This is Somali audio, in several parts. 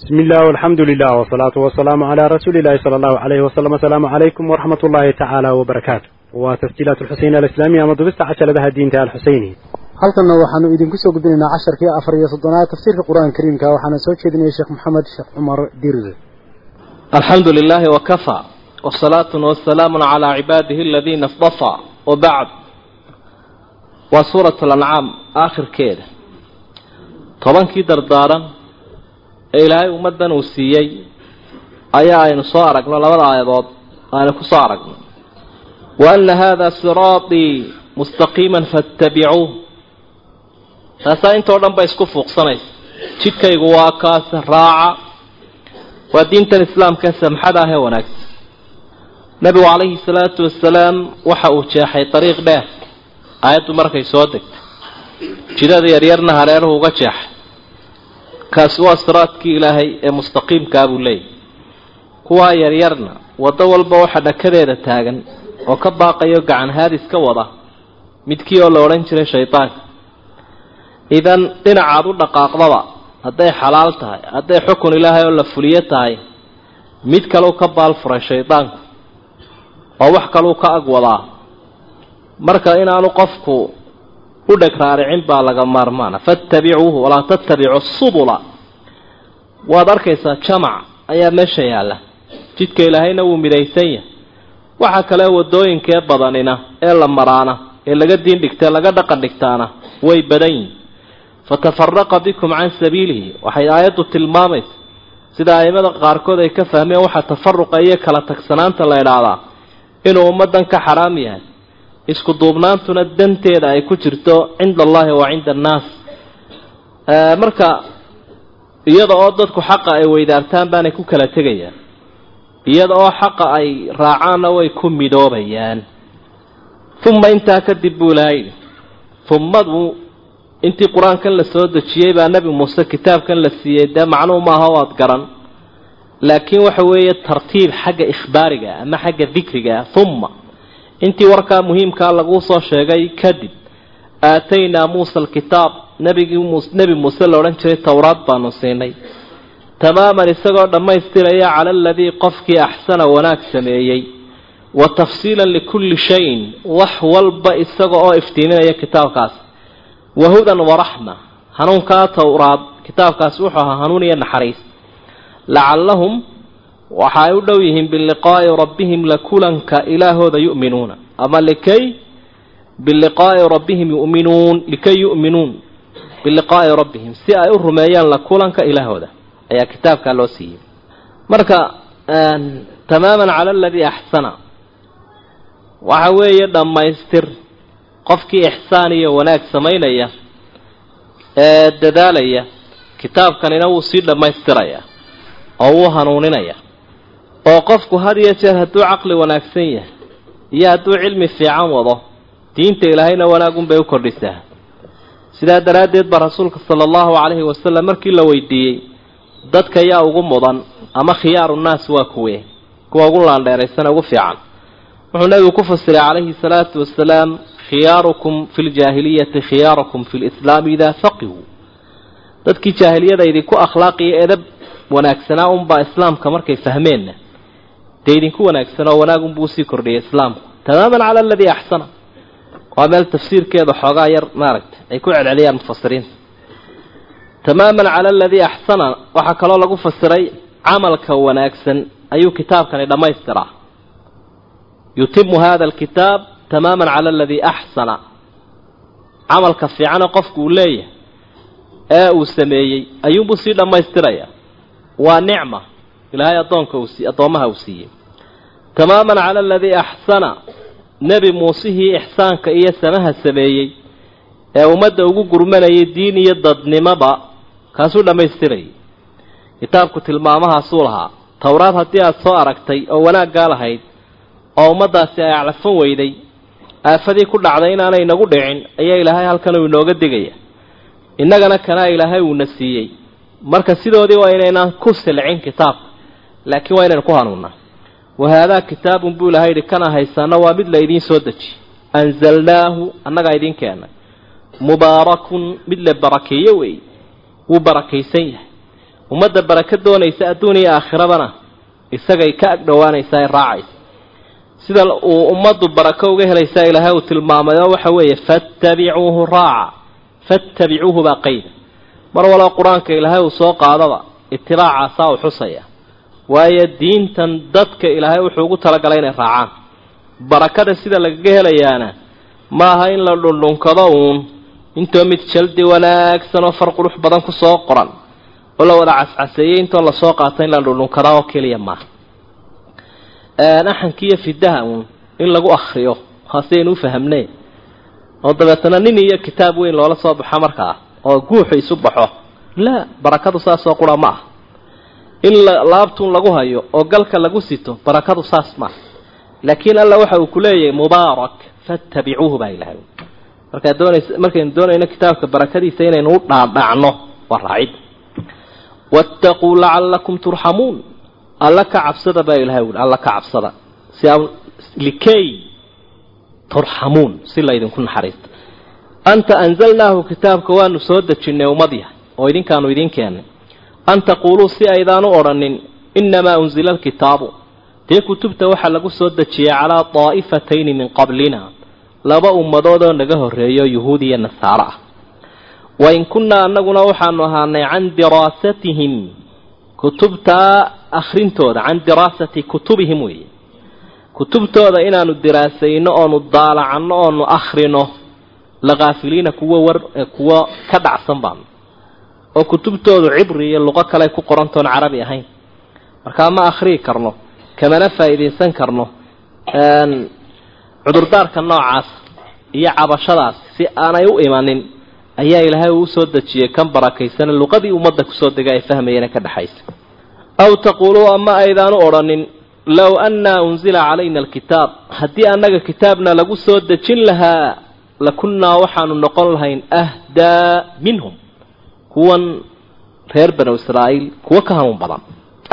بسم الله والحمد لله والصلاة والسلام على رسول الله صلى الله عليه وسلم السلام عليكم ورحمة الله تعالى وبركاته وتسجيلات الحسين الإسلامية مضبست عشر لها الدين تعالى الحسيني halkanna waxaanu idinku soo gudbinaynaa casharkii afar iyo soddonaad tafsiirka qur-aanka kariimka waxaana soo jeedinaya sheekh maxamed sheekh cumar dirde الحمد لله وكفى والصلاة والسلام على عباده الذين اصطفى وبعد وسورة ee ilaahay ummaddan uu siiyey ayaa aynu soo aragno labada aayadood aynu ku soo aragno. Wa ana haadaa siraatii mustaqiiman faatabicuuh taasaa intoo dhan ba isku fuuqsanaysa. Jidkaygu waa kaas raaca waa diintan islaamka samxad ah ee wanaagsan. Nebigu calayhi salaatu wasalaam waxa uu jeexay dariiq dheer. Aayaddu markay soo degtay. Jidada yaryarna hareeruhu uga jeexay kaasi waa siraadkii ilaahay ee mustaqiimkaa buu leeyahy kuwaa yaryarna waddo walba waxa dhakadeeda taagan oo ka baaqayo gacan haadis ka wada midkii oo la odhan jiray shaydaanka idan dhinacaad u dhaqaaqdaba hadday xalaal tahay hadday xukun ilaahay oo la fuliyo tahay mid kaleu ka baalfuray shaydaanku oo wax kaluu ka ag wadaa. Marka inaanu qofku u dheg raaricin baa laga maarmaana. Fattabicuuhu walaa tattabicu subula. Waad arkaysaa jamac ayaa meesha yaalla. Jidka ilaahayna wuu midaysan yahay. Waxa kale wadooyinkee badanina ee la maraana ee laga diin dhigta laga dhaqan dhigtaana way badan yihiin fatafaraqa bikum can sabiilihi. Waxay aayaddu tilmaamaysa. Sida aimada qaarkood ay ka fahmeen waxaa tafaruqa iyo kala tagsanaanta la idhaahdaa inuu ummaddan ka xaraam yahay isku duubnaantuna danteeda ay ku jirto cinda allahi wa cinda annaas. Marka iyada oo dadku xaqa ay weydaartaan baanay ku kala tegayaan. Iyada oo xaqa ay raacaanna way ku midoobayaan. Uma intaa kadib buu ilaha yidhi umadu intii qur'aankan la soo dejiyey baa nebi muuse kitaabkan la siiyey dee macnuu maaha waad garan. Laakiin waxa weeye tartiib xagga ikhbaariga ama xagga dikriga uma intii warkaa muhiimkaa laguu soo sheegay kadib aataynaa muusa alkitaab. Nabigii nebi muuse la odhan jiray towraad baanu siinay. Tamaaman isagoo dhammaystiraya cala aladii qofkii axsana wanaag sameeyey. Wa tafsiilan likulli shayin wax walba isaga oo iftiiminaya kitaabkaas. Wahudan waraxma hanuunkaa towraad kitaabkaasi wuxuu ahaa hanuun iyo naxariis. Lacallahum waxa ay u dhow yihiin biliqaa'i rabbihim la kulanka ilaahooda yu'minuuna. Ama likay biliqaa'i rabbihim yuminuun likay yu'minuun biliqaa'i rabbihim. Si ay u rumeeyaan la kulanka ilaahooda. Ayaa kitaabkaa loo siiyey. Marka tamaaman cala aladii axsana. Waxa weeye dhammaystir. Qofkii ixsaan iyo wanaag samaynaya ee dadaalaya kitaabkanina wuu sii dhammaystirayaa oo wuu hanuuninaya oo qofku had iyo jeer hadduu caqli wanaagsan yahay iyo hadduu cilmi fiican wado diinta ilaahayna wanaagunbay u kordhisaa. Sidaa daraaddeed baa rasuulka sala allahu calayhi wasalam markii la weydiiyey dadka yaa ugu mudan ama khiyaaru nnaas waa kuwe kuwa ugu laandheeraysana ugu fiican. Wuxuu nabigu ku fasiray calayhi salaatu wasalaam khiyaarukum fi ljaahiliyati khiyaarukum fi lislaami idaa faqihuu dadkii jaahiliyada idinku akhlaaqiyo edab wanaagsanaa unbaa islaamka markay fahmeenna dee idinku wanaagsanoo wanaagunbuu u sii kordhiyay islaamku. Tamaaman cala aladii axsana. Waa meel tafsiirkeeda xoogaa yar maaragtay ay ku celceliyaan mufasiriinta. Tamaaman cala aladii axsana waxaa kaloo lagu fasiray camalka wanaagsan ayuu kitaabkani dhammaystiraa. Yutimu hada alkitaab tamaaman cala aladii axsana. Camalka fiicana qofku uu leeyahay ee uu sameeyey ayuunbuu sii dhammaystiraya waa nicma. Ilaahay addoonka uu sii addoommaha uu siiyey tamaaman cala aladii axsana nebi muusihii ixsaanka iyo samaha sameeyey ee ummadda ugu gurmanayay diin iyo dadnimoba kaasuu dhammaystirayay kitaabku tilmaamahaasuu lahaa towraad haddii aada soo aragtay oo wanaaggaa lahayd oo ummaddaasi ay aclafan weyday aafadii ku dhacday inaanay inagu dhicin ayaa ilaahay halkan uu inooga digaya innagana kanaa ilaahay uuna siiyey. Marka sidoodii waa inaynaan ku silcin kitaabka laakiin waa inaynu ku hanuunnaa wahaadaa kitaabun buu ilahay yidhi kana haysaana waa mid la idiin soo dejiye anzalnaahu annagaa idiin keennay mubaarakun mid la barakeeyo weeye. Wuu barakaysan yahay. Ummadda barako doonaysa adduun iyo aakhirabana isagay ka agdhowaanaysaa ay raacaysa. Sida uu ummaddu barako uga helaysaa ilaahay uu tilmaamay oo waxa weeye fattabicuuhu raaca. Fattabicuuhu baa qayda. Mar walba qur'aanka ilaahay uu soo qaadaba itibaacaasaa u xusaya waayo diintan dadka ilaahay wuxuu ugu talagalay inay raacaan. Barakada sida lagaga helayaana maaha in la dhundhunkado uun. Intoo mid jaldi wanaagsan oo far qurux badan ku soo qoran oo la wada cascaseeyey intoo la soo qaato in la dhundhunkadaa oo keliya maaha axankiiyo fidaha uun in lagu akriyo haaseynu ufahamnee oo dabeetana nin iyo kitaab weyn loola soo baxo markaa oo guuxu isu baxo. Laa barakadu saasoo qura ma ah in laabtuun lagu hayo oo galka lagu sito barakadu saas maaha laakiin alla waxa uu ku leeyahay mubaarak fattabicuuhu baa ilahay markaa doonaysa markaynu doonayno kitaabka barakadiisa inaynu u dhaadhacno waa raacid. Wattaquu lacallakum turxamuun. Alla ka cabsada baa ilahay ui alla ka cabsada. Si a likay turxamuun si laydinku naxariisto anta anzalnaahu kitaabka waanu soo dejinnay ummad oo idinkaanu idiin keennay an taquuluu si aydaan u odhanin innamaa unzila alkitaabu dee kutubta waxaa lagu soo dejiyay calaa daa'ifatayni min qablina laba ummadood oo naga horreeyo yuhuud iyo nasaaro ah wain kunnaa annaguna waxaanu ahaanay can diraasatihim kutubtaa akhrintooda can diraasati kutubihim weeye kutubtooda inaanu diraasayno oonu daalacanno oonu akhrino lakaafiliina kuwo war kuwo ka dhacsan baanu oo kutubtoodu cibri iyo luqo kale ku qorantoon carabi ahayn. Markaa ma akhriyi karno kamana faa'iidaysan karno cudurdaarka noocaas iyo cabashadaas si aanay u imanin ayaa ilaahay uu u soo dejiyey kan barakaysana luqadii ummadda ku soo dega ay fahmayeen ka dhexaysa aw taquuluu ama aydaanu odhanin low annaa unzila calayna alkitaab haddii annaga kitaabna lagu soo dejin lahaa lakunnaa waxaanu noqon lahayn ahdaa minhum kuwan reer banu israa'iil kuwo ka hanuun badan.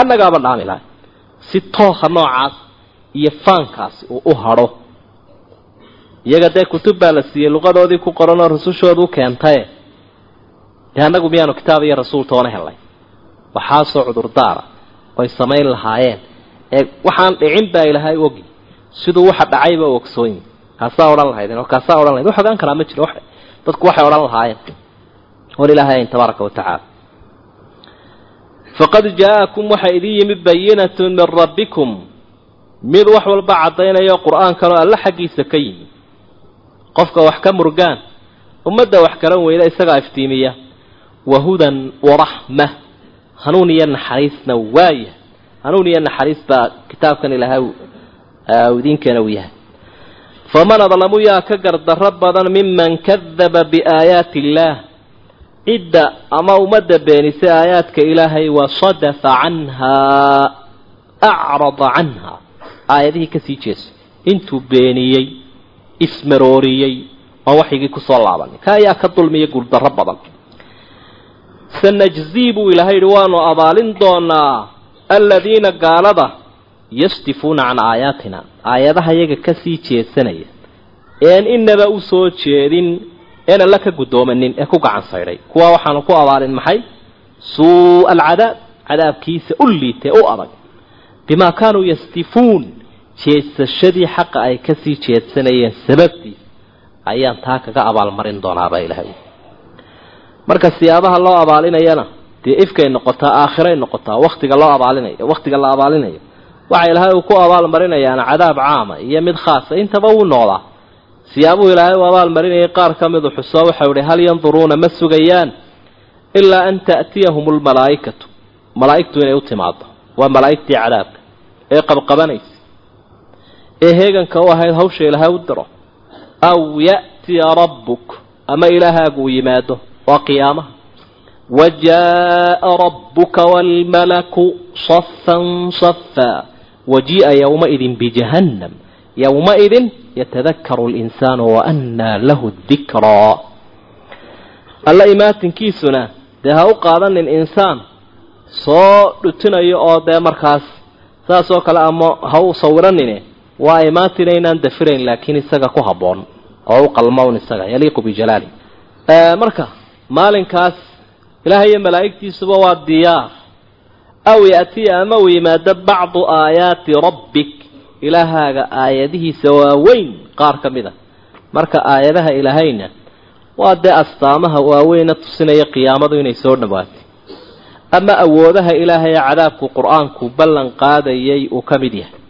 Annagaaba dhaami lahay si tooha noocaas iyo faankaasi uu u hadho iyaga dee kutub baa la siiyey luqadoodii ku qoran oo rusushoodu u keentaye dee annagu miyaanu kitaab iyo rasuul toona helnay? Waxaasoo cudurdaara oy samayn lahaayeen. Ee waxaan dhicin baa ilaahay ogi. Siduu waxa dhacayba u ogsoonyi kaasaa odhan lahaydeen oo kaasaa odhan lahayd. Wax ogaan karaa ma jiro dadku waxay odhan lahaayeen war ilaahay tabaaraka wa tacaala. Faqad jaa-akum waxaa idin yimi bayinatun min rabbikum. Mid wax walba caddaynayo qur'aankan oo alle xaggiisa ka yimi. Qofka wax ka murgaan ummadda wax garan weyda isagaa iftiimiya. Wa hudan waraxma hanuun iyo naxariisna waaya hanuun iyo naxariis baa kitaabkan ilaahay idinkeena uu yahay. Faman adlamu yaa ka gardarro badan miman kadaba biaayaati illaah cidda ama ummadda beenisay aayaadka ilaahay wa sadafa canhaa acrada canha. Aayadihii ka sii jeeso intuu beeniyey ismarooriyey oo waxygii ku soo laabanay ka ayaa ka dulmiya guuldarro badan. Sanajzii buu ilaahay yidhi waanu abaalin doonaa aladiina gaalada yasdifuuna can aayaatina aayadaha iyaga ka sii jeesanaya. Een inaba u soo jeedin een alla ka guddoomanin ee ku gacan saydhay kuwa waxaanu ku abaalin maxay? Suu'a alcadaab. Cadaabkiisa u liitee u adag. Bimaa kaanuu yasdifuun jeesashadii xaqa ay ka sii jeedsanayeen sababtiis ayaan taa kaga abaalmarin doonaabaa ilaahay. Marka siyaabaha loo abaalinayana dee ifkay noqotaa aakhiray noqotaa waktiga loo abaalinayo wakhtiga la abaalinayo waxa ilaahay uu ku abaalmarinayaana cadaab caama iyo mid khaasa intaba wuu noqdaa siyaabuhu ilaahay uu abaalmarinayay qaar ka midu xuso waxau ihi hal yanduruuna ma sugayaan ilaa an ta'tiyahum lmalaa'ikatu malaa'igtu inay u timaado waa malaa'igtii cadaabka ee qabqabanaysa ee heeganka u ahayd hawsha ilaahay u diro. Aw ya'tiya rabbuk ama ilaahaagu uu yimaado waa qiyaamaha. Wa jaa'a rabbuka waalmalaku safan safaa wajii'a yowmaidin bijahannam yowmaidin yatadakaru linsaanu waannaa lahu dikraa alla imaatinkiisuna dee ha u qaadanin insaan soo dhutinayo oo dee markaas saas oo kale ama ha u sawiranine waa imaatina inaan dafirayn laakiin isaga ku habboon oo u qalmown isaga yaliiqu bijalaali marka maalinkaas ilaahay iyo malaa'igtiisuba waa diyaar aw yaatiya ama uu yimaado bacdu aayaati rabbik ilaahaaga aayadihiisa waaweyn qaar ka mid a marka aayadaha ilaahayna waa dee astaamaha waaweyna tusinaya qiyaamadu inay soo dhowaatay ama awoodaha ilaahay ee cadaabku qur'aanku ballan qaadayay uu ka mid yahay.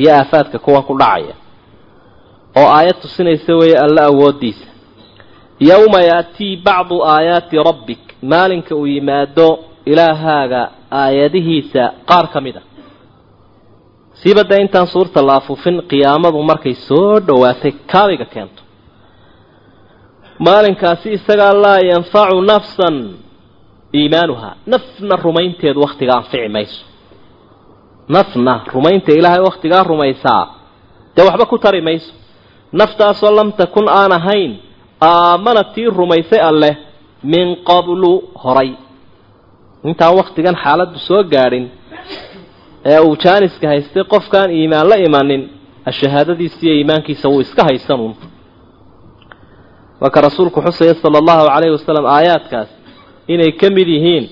Iyo aafaadka kuwan ku dhacaya. Oo aayad tusinaysa weeye alla awoodiisa yowma yaatii bacdu aayaati rabbik. Maalinka uu yimaado ilaahaaga aayadihiisa qaar ka mid a siibadda intaan suurta la afuufin qiyaamadu markay soo dhowaatay kaabiga keento. Maalinkaasi isagaa laa yanfacu nafsan iimaanuhaa. Nafna rumaynteedu wakhtigaa anfici mayso. Nafna rumaynta ilaahay wakhtigaa rumaysaa dee waxba ku tari mayso. Naftaasoo lam takun aan ahayn aamana tii rumaysay alleh min qablu horay. Intaan wakhtigan xaaladdu soo gaadhin ee uu jaaniska haystay qofkaan iimaan la imanin ashahaadadiisa iyo iimaankiisa wuu iska haysanuun marka rasuulku xusaya sala allahu calayhi wasalam aayaadkaas inay ka mid yihiin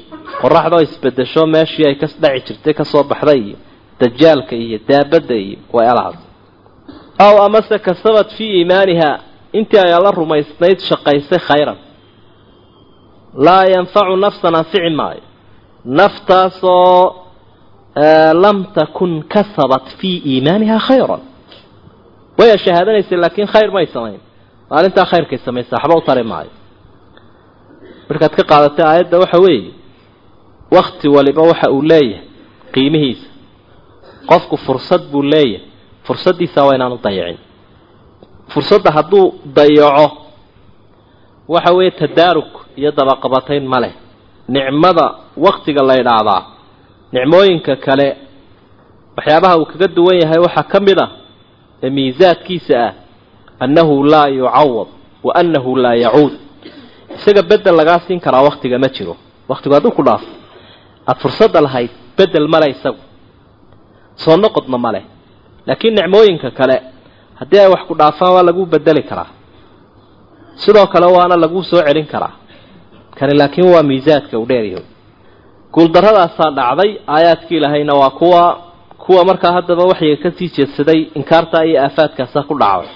qoraxdoo isbedesho meeshii ay ka dhaci jirtay ka soo baxday iyo dajaalka iyo daabadda iyo way alahaas aw amase kasabat fii iimaaniha intii ay alla rumaysnayd shaqaysay khayran. Laa yanfacu nafsan anfici maayo. Naftaasoo lam takun kasabat fii iimaaniha khayran way shahaadanaysay laakiin khayr may samayn maalintaa khayrkay samaysa waxba u tari maayo markaad ka qaadatay aayadda waxa weeye wakti waliba waxa uu leeyahay qiimihiisa qofku fursad buu leeyahay fursaddiisa waa inaanu dayacin fursadda hadduu dayaco waxa weeye tadaarug iyo dabaqabatayn ma leh nicmada waktiga la ydhaahdaa nicmooyinka kale waxyaabaha uu kaga duwan yahay waxaa ka mid ah ee miisaadkiisa ah annahu laa yucawad wa annahu laa yacuud. Isaga bedel lagaa siin karaa waktiga ma jiro. Waktigu hadduu ku dhaafo aada fursadda lahayd bedel male isagu. Soo noqodna male laakiin nicmooyinka kale haddii ay wax ku dhaafaan waa lagu bedeli karaa. Sidoo kale waana laguu soo celin karaa. Kani laakiin waa miisaadka uu dheeryahay guuldaradaasaa dhacday aayaadkii ilaahayna waa kuwa kuwa markaa haddaba waxyiga ka sii jeedsaday inkaartaa iyo aafaadkaasa ku dhacday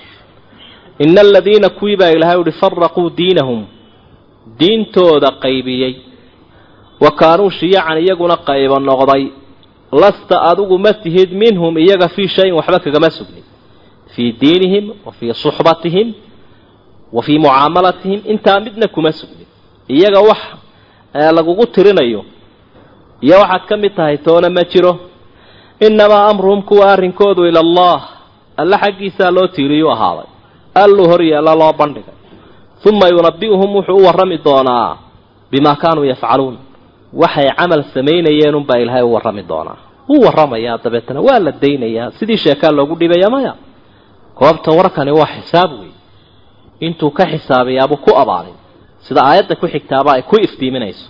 ina aladiina kuwii baa ilahay uhi faraquu diinahum. Diintooda qaybiyey. Wa kaanuu shiyacan iyaguna qaybo noqday. Lasta adigu ma tihid minhum iyaga fii shayin waxba kagama sugnin. Fii diinihim wa fii suxbatihim wa fii mucaamalatihim intaa midna kuma sugnin. Iyaga wax lagugu tirinayo iyo waxaad ka mid tahay toona ma jiro. Innamaa amruhum kuwa arrinkoodu ila allah. Alla xaggiisaa loo tiiriyuu ahaaday. Alluu hor yeella loo bandhigay. Uma yunabi'uhum wuxuu u warrami doonaa bimaa kaanuu yafcaluun. Waxay camal samaynayeenunbaa ilaahay u warrami doonaa. Wuu warramayaa dabeetana waa la daynayaa. Sidii sheekaa loogu dhibaya maya goobta warkani waa xisaab wey intuu ka xisaabayaabuu ku abaalin. Sida aayadda ku xigtaaba ay ku iftiiminayso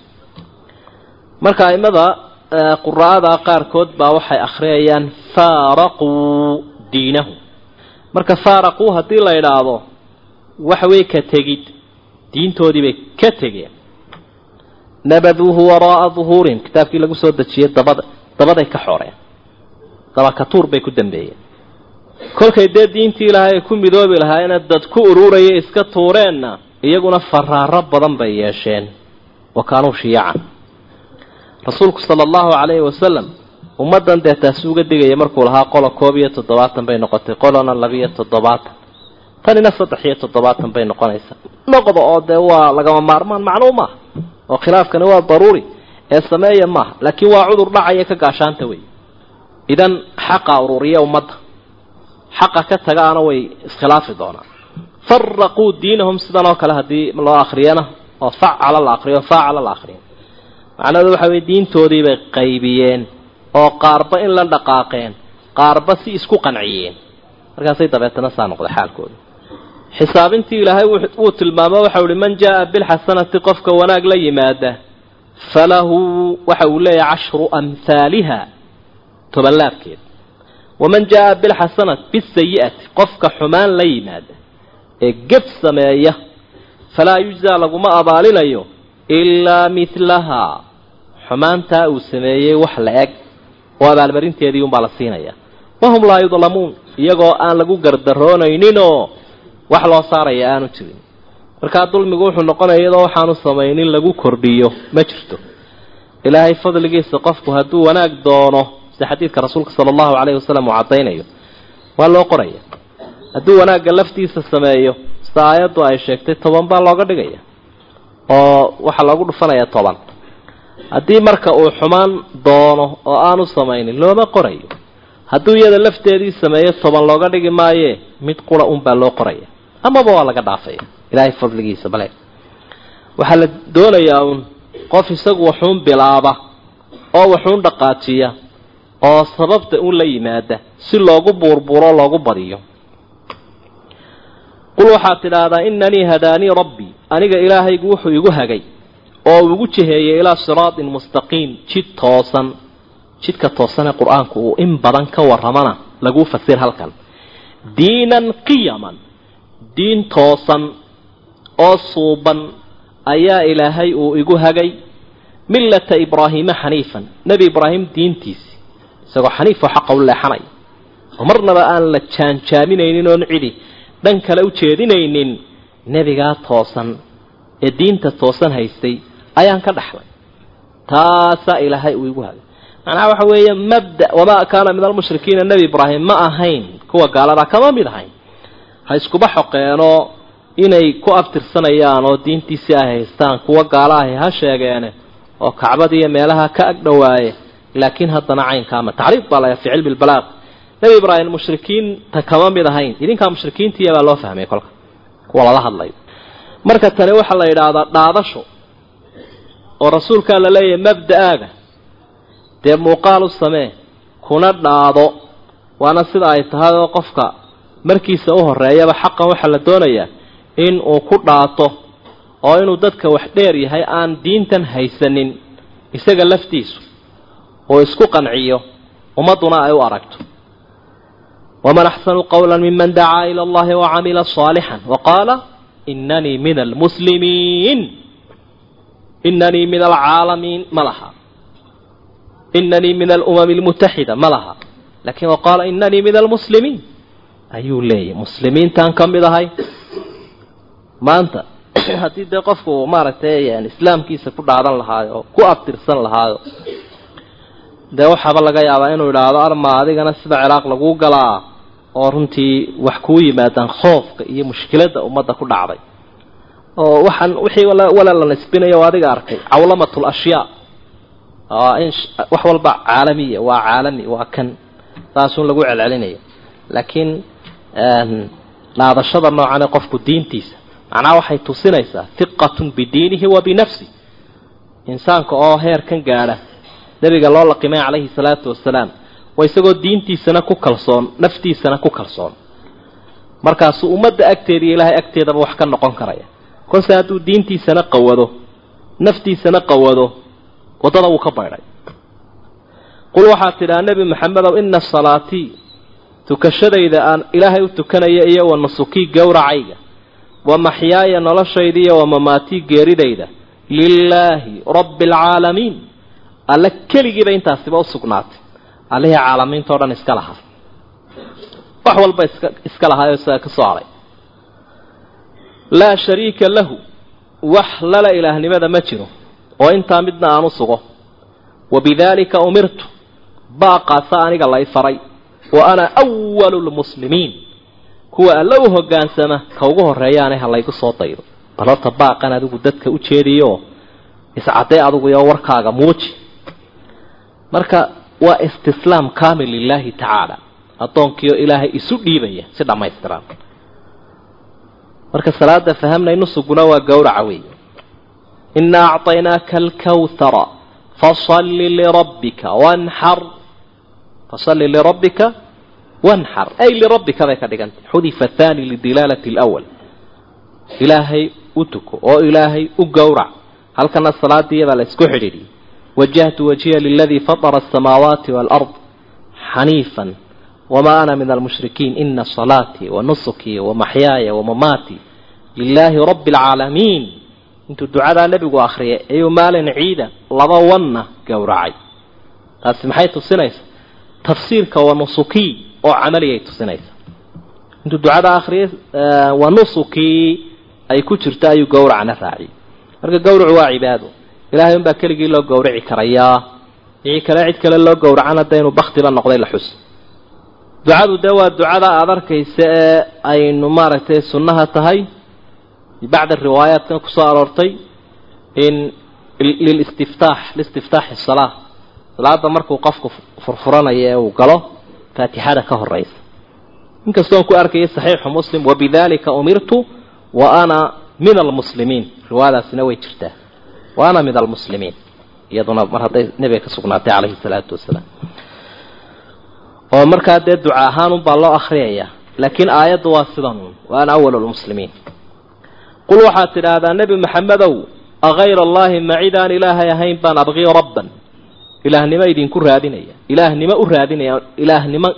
marka aimada quraa'ada qaarkood baa waxay akhriyayaan faaraquu diinahum marka faaraquu haddii la idhaahdo waxa weeye ka tegid diintoodii bay ka tegeen. Nabaduuhu waraa'a duhuurihim kitaabkii lagu soo dejiyey dabada dabaday ka xoreen dabakatuur bay ku dambeeyeen. Kolkay dee diintii ilaahay ay ku midoobi lahaayena dad ku ururaya iska tuureenna iyaguna faraaro badan bay yeesheen. Wa kaanuu shiyacan rasuulku sala allahu calayhi wasalam ummaddan dee taasi uga digaya markuu lahaa qola koob iyo toddobaatan bay noqotay qolona labiiyo toddobaatan. Tanina saddex iyo toddobaatan bay noqonaysaa noqda oo dee waa lagama maarmaan macnuu maaha oo khilaafkani waa daruuri ee sameeya maaha laakiin waa cudur dhacaya ka gaashaanta wey idan xaqa ururiya ummadda xaqa ka tagaana way iskhilaafi doonaan. Faraquu diinahum sidan oo kale haddii loo akriyana oo facala la akriyo faacala la akriyo macnaheedu waxa weye diintoodii bay qaybiyeen oo qaarba in la dhaqaaqeen qaarba si isku qanciyeen. Markaasay dabeetana saa noqday xaalkooda. Xisaabintii ilaahay wuu tilmaamo waxau ihi man jaa bilxasanati qofka wanaag la yimaada falahu waxa uu leeyahay cashru amhaaliha tobanlaabkeed waman jaa bilxasanati bisayi'ati qofka xumaan la yimaada ee gef sameeya falaa yujzaa laguma abaalinayo ilaa midlahaa xumaantaa uu sameeyey wax la eg oo abaalmarinteedii unbaa la siinaya. Wahum laa yudlamuun iyagoo aan lagu gardaroonayninoo wax loo saaraya aanu jirin. Markaa dulmigu wuxuu noqonaya iyadoo waxaanu samaynin lagu kordhiyo ma jirto. Ilaahay fadligiisa qofku hadduu wanaag doono sida xadiidka rasuulka sala allahu calayhi wasalam uu caddaynayo waa loo qoraya. Hadduu wanaagga laftiisa sameeyo sida aayaddu ay sheegtay toban baa looga dhigaya oo waxaa loogu dhufanaya toban haddii marka uu xumaan doono oo aanu samaynin looma qorayo. Hadduu iyada lafteedii sameeyo toban looga dhigi maaye mid qura unbaa loo qoraya. Amaba waa laga dhaafaya ilaahay fadligiisa bale. Waxaa la doonayaa uun qof isagu waxuun bilaaba oo waxuun dhaqaajiya oo sababta un la yimaada si loogu buurburo loogu badiyo qul waxaad tidhaahdaa inanii hadaanii rabbii aniga ilaahaygu wuxuu igu hagay oo uu igu jiheeyey ilaa siraatin mustaqiim jid toosan jidka toosanee qur'aanku uu in badan ka warramana laguu fasir halkan. Diinan qiyaman diin toosan oo suuban ayaa ilaahay uu igu hagay. Millata ibraahiima xaniifan nebi ibraahim diintiisi isagoo xaniifoo xaqa u leexanaya oo marnaba aan la jaanjaaminaynin oon cidi dhan kale u jeedinaynin nebigaa toosan ee diinta toosan haystay ayaan ka dhaxlay. Taasaa ilaahay uu igu hagay macnaha waxa weeye mabda wamaa kaana min almushrikiina nebi ibraahim ma ahayn kuwa gaaladaa kama mid ahayn. Ha iskuba xoqeenoo inay ku abtirsanayaan oo diintiisii ay haystaan kuwa gaalahay ha sheegeene oo kacbadiiyo meelaha ka agdhowaaye laakiin haddana caynkaama tacriif baa laga fi cilmi lbalaaq nebi ibraahim mushrikiinta kama mid ahayn. Idinkaa mushrikiintiiya baa loo fahmay kolka. Kuwa lala hadlayo. Marka tani waxaa la yidhaahdaa dhaadasho oo rasuulkaa la leeyahay mabda-aaga. Dee muuqaal u samee kuna dhaado. Waana sida ay tahay oo qofka markiisa u horeeyaba xaqan waxaa la doonayaa in uu ku dhaato oo inuu dadka wax dheer yahay aan diintan haysanin isaga laftiisu oo isku qanciyo ummadduna ay u aragto. waman axsanu qawla miman dacaa ila allahi wacamila saalixan waqaala inanii min almuslimiin inanii min alcaalamiin ma laha. Inanii min alumami almutaxida ma laha. Lakin waqaala inanii min almuslimiin ayuu leeyahy muslimiintaan ka mid ahay. Maanta haddii dee qofku maaragtay islaamkiisa ku dhaadan lahaayo ku abtirsan lahaayo dee waxaaba laga yaabaa inuu idhaahdo arma adigana sida ciraaq laguu galaa oo runtii wax kuu yimaadaan khoofka iyo mushkiladda ummadda ku dhacday oo waxaan wixii wala la nisbinayo adiga arkay. Cawlamatul ashyaa. In wax walba caalamiya waa caalami waa kan. Saasun lagu celcelinayo laakiin dhaadashada noocan ee qofku diintiisa macnaha waxay tusinaysaa hiqatun bidiinihi wa binafsi insaanka oo heerkan gaadha. Nebiga loo laqimay calayhi salaatu wasalaam waa isagoo diintiisana ku kalsoon naftiisana ku kalsoon. Markaasuu ummadda agteeda iyo ilaahay agteedaba wax ka noqon karaya kolse hadduu diintiisana qawado naftiisana qawado waddada wuu ka baydhay. Qul waxaad tidhaha nebi maxamedow ina salaatii tukashadayda aan ilaahay u tukanaya iyo wa nusukii gowracayga wa maxyaaya noloshayda iyo wa mamaatii geeridayda. Lilaahi rabbi alcaalamiin alle keligiiba intaasiba u sugnaatay. Allihii caalamiinta o dhan iska lahaa. Wax walba iska iska lahaayoo isaga ka soo haray laa shariika lahu wax lala ilaahnimada ma jiro oo intaa midna aan u sugo. Wa bidaalika umirtu baaqaasa aniga lay faray wa ana awalu lmuslimiin kuwa alle u hoggaansama ka ugu horreeyaanay ha laygu soo daydo. Bal horta baaqan adigu dadka u jeediyo iscadday adigu iyo warkaaga muuji. Marka waa istislaam kaamil lilaahi tacaala. Addoonkiioo ilaahay isu dhiibaya si dhammaystiran marka salaada fahamnay nusuguna waa gowraca weeye. Inaa acطaynaaka alkawhara fasalli lirabbika wanxar fasalli lirabbika wanxar ay lirabbika bay ka dhigantay xudifa thani lidilaalati alawal ilaahay u tuko oo ilaahay u gowrac halkana salaadiiyabaa la isku xidhiidhiyey wajahtu wajiya liladii fatara asamaawaati waalard xaniifan wamaa ana min almushrikiin ina salaatii wa nusukii wa maxyaaya wa mamaatii lilaahi rabbi alcaalamiin intuu ducadaa nebigu akhriyay ayuu maalin ciida laba wanna gowracay. Taasi maxay tusinaysa? Tafsiirka waa nusukiy oo camaliyay tusinaysa. Intuu ducada akriyay waa nusukii ay ku jirto ayuu gowracna raaciyay marka gowracu waa cibaado. Ilahay unbaa keligii loo gowraci karayaa. Wixii kale cid kale loo gowracana dee inuu baktiba noqday la xus ducadu dee waa ducada aada arkaysa ee aynu maaragtay sunnaha tahay. Bacda riwaayaatkan ku soo aroortay in lilistiftaax liistiftaaxi salaa salaada markuu qofku furfuranayo ee uu galo faatixada ka horeysa inkastoon ku arkaya saxiixu muslim wabidalika umirtu wa ana min almuslimiin riwaayadaasina way jirtaa. Wa ana min almuslimiin iyaduna mar hadday nebiga ka sugnaatay calayhi salaatu wasalaam oo markaa dee duca ahaan unbaa loo akriyaya laakiin aayaddu waa sidan uun. Wa ana awal lmuslimiin qul waxaad tidhaahdaa nebi maxamedow agayra allahi ma cidaan ilaahay ahayn baan abqii rabban. Ilaahnimo idinku raadinaya. Ilaahnimo u raadinaya ilaahnimo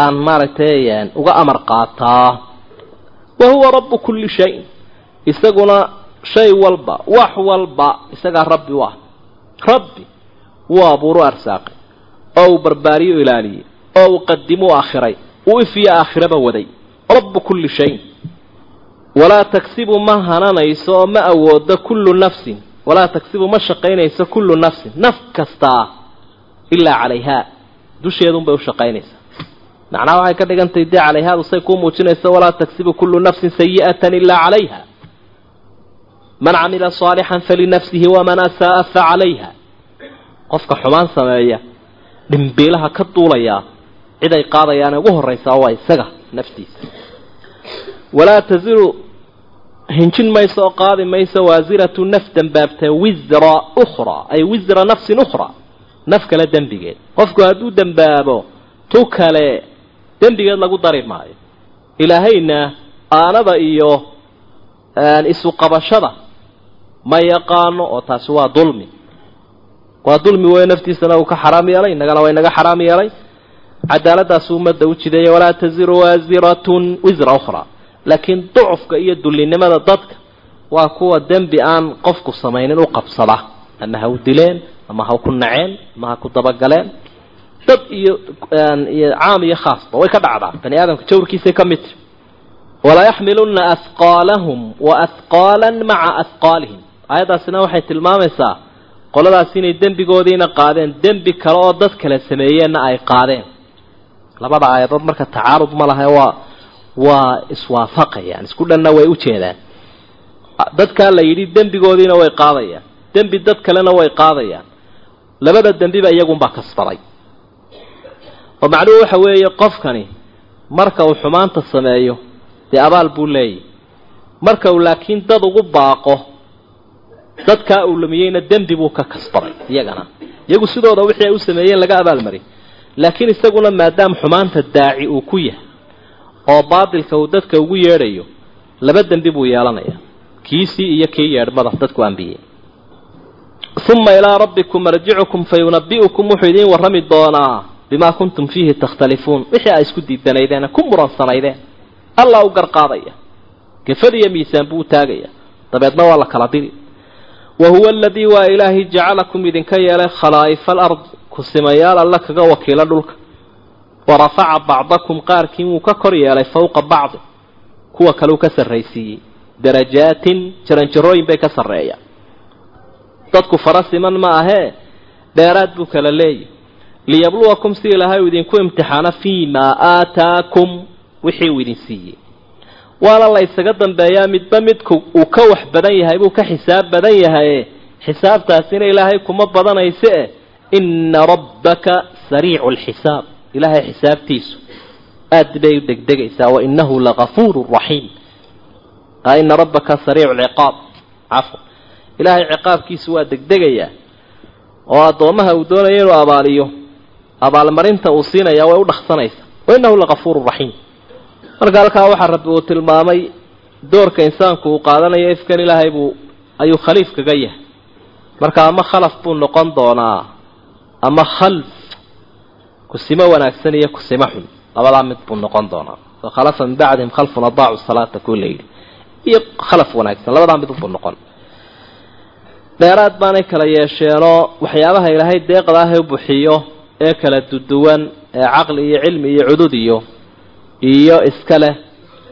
aan maaragtay uga amar qaataa. Wa huwa rabu kulli shayin isaguna shay walba wax walba isagaa rabbi u ah. Rabbi wuu abuuru arsaaqay oo uu barbaariyo ilaaliyey oo uu qadimu aakhiray uu ifiyo aakhiraba waday. Rabu kulli shayin walaa tagsibu ma hananayso oo ma awoodo kullu nafsin. Walaa tagsibu ma shaqaynayso kullu nafsin. Naf kastaa ilaa calayhaa. Dusheedunbay u shaqaynaysaa. Macnaha waxay ka dhigantahay dee calayhaadu say kuu muujinayso walaa tagsibu kullu nafsin sayi'atan ilaa calayha. Man camila saalixan falinafsihi waman asaaa fa calayha. Qofka xumaan sameeya dhimbiilaha ka duulayaa cid ay qaadayaane ugu horraysaa waa isaga naftiisa. Walaa taziru hinjin mayso oo qaadi mayso waasiratu naf dembaabta wisra ukhraa ay wisra nafsin ukhraa naf kale dembigeed. Qofku hadduu dembaabo tu kale dembigeed lagu dari maayo. Ilaahayna aanada iyo isu qabashada ma yaqaano oo taasi waa dulmi. Waa dulmi weyn naftiisana uu ka xaraam yeelay innagana waa inaga xaraam yeelay cadaaladaasu ummadda u jideeya walaa taziru waasiratun wisra ukhraa laakiin ducufka iyo dullinimada dadka waa kuwa dembi aan qofku samaynin u qabsada. Ama ha u dileen ama ha ku naceen ama ha ku dabagaleen. Dad iyo iyo caam iyo khaasba way ka dhacdaa. Bani aadamka jawrkiisay ka midta walaa yaxmiluna ahqaalahum wa ahqaalan maca ahqaalihim aayaddaasina waxay tilmaamaysaa qoladaas inay dembigoodiina qaadeen. Dembi kale oo dad kale sameeyeenna ay qaadeen labada aayadood marka tacaarud ma laha waa waa iswaafaqayaan. Isku dhanna way u jeedaan. Dadkaa la yidhi dembigoodiina way qaadayaan. Dembi dad kalena way qaadayaan. Labada dembiba iyagunbaa kasbaday oo macnuhu waxa weeye qofkani marka uu xumaanta sameeyo dee abaal buu leeyahy. Marka uu laakiin dad ugu baaqo dadkaa uu lumiyeyna dembi buu ka kasbaday iyagana. Iyagu sidooda wixii ay u sameeyeen laga abaalmariy laakiin isaguna maadaama xumaanta daaci uu ku yahay oo baatilka uu dadka ugu yeedhayo laba dembi buu yeelanayaa. Kiisii iyo kii yeedhmada dadku ambiyey uma ilaa rabbikum marjicukum fayunabi'ukum wuxuu idiin warrami doonaa bimaa kuntum fiihi takhtalifuun. Wixii ay isku diidanaydeen ku muransanaydeen allah u garqaadaya. Gafad iyo miisaan buu taagaya. Dabeedna waa la kala diri. Wa huwa aladii waa ilaahay jacalakum idinka yeelay khalaa'ifa alard kusimayaal alla kaga wakiila dhulka. Warafaca bacdakum qaarkiin wuu ka kor yeelay fawqa bacdi kuwa kaleu ka sarraysiiyey. Darajaatin jaranjarooyin bay ka sarreeyaan dadku fara siman ma ahee dheeraad buu kala leeyahy. Liyabluwakum si ilaahay uu idinku imtixaano fii maa aataakum wixii uu idin siiyey. Waana la ysaga dambeeyaa midba midku uu ka wax badan yahay buu ka xisaab badan yahaye xisaabtaasina ilaahay kuma badanayse. eh ina rabbaka sariicu lxisaab ilaahay xisaabtiisu aad bay u degdegaysaa. Wainahu lagafuuru raxiim ina rabbaka sariicu lciqaab cafwa ilaahay ciqaabkiisu waa degdegayaa oo addoommaha uu doonaya inuu abaaliyo. Abaalmarinta uu siinaya way u dhaksanaysaa wainahu lagafuuru raxiim marka halkaa waxaa rabbi uu tilmaamay doorka insaanku uu qaadanayo ifkan ilaahay buu ayuu khaliif kaga yahay. Marka ama khalaf buu noqon doonaa ama khalf kusimo wanaagsan iyo kusimo xun. Labadaa mid buu noqon doonaa. Fakhalafa min bacdihim khalfun adaacu salaata kuu la yidhi. Iyo khalaf wanaagsan labadaa mid buu noqon. Dheeraad baanay kala yeesheenoo waxyaabaha ilaahay deeqda ah u buxiyo ee kala duduwan ee caqli iyo cilmi iyo cudud iyo iyo iska leh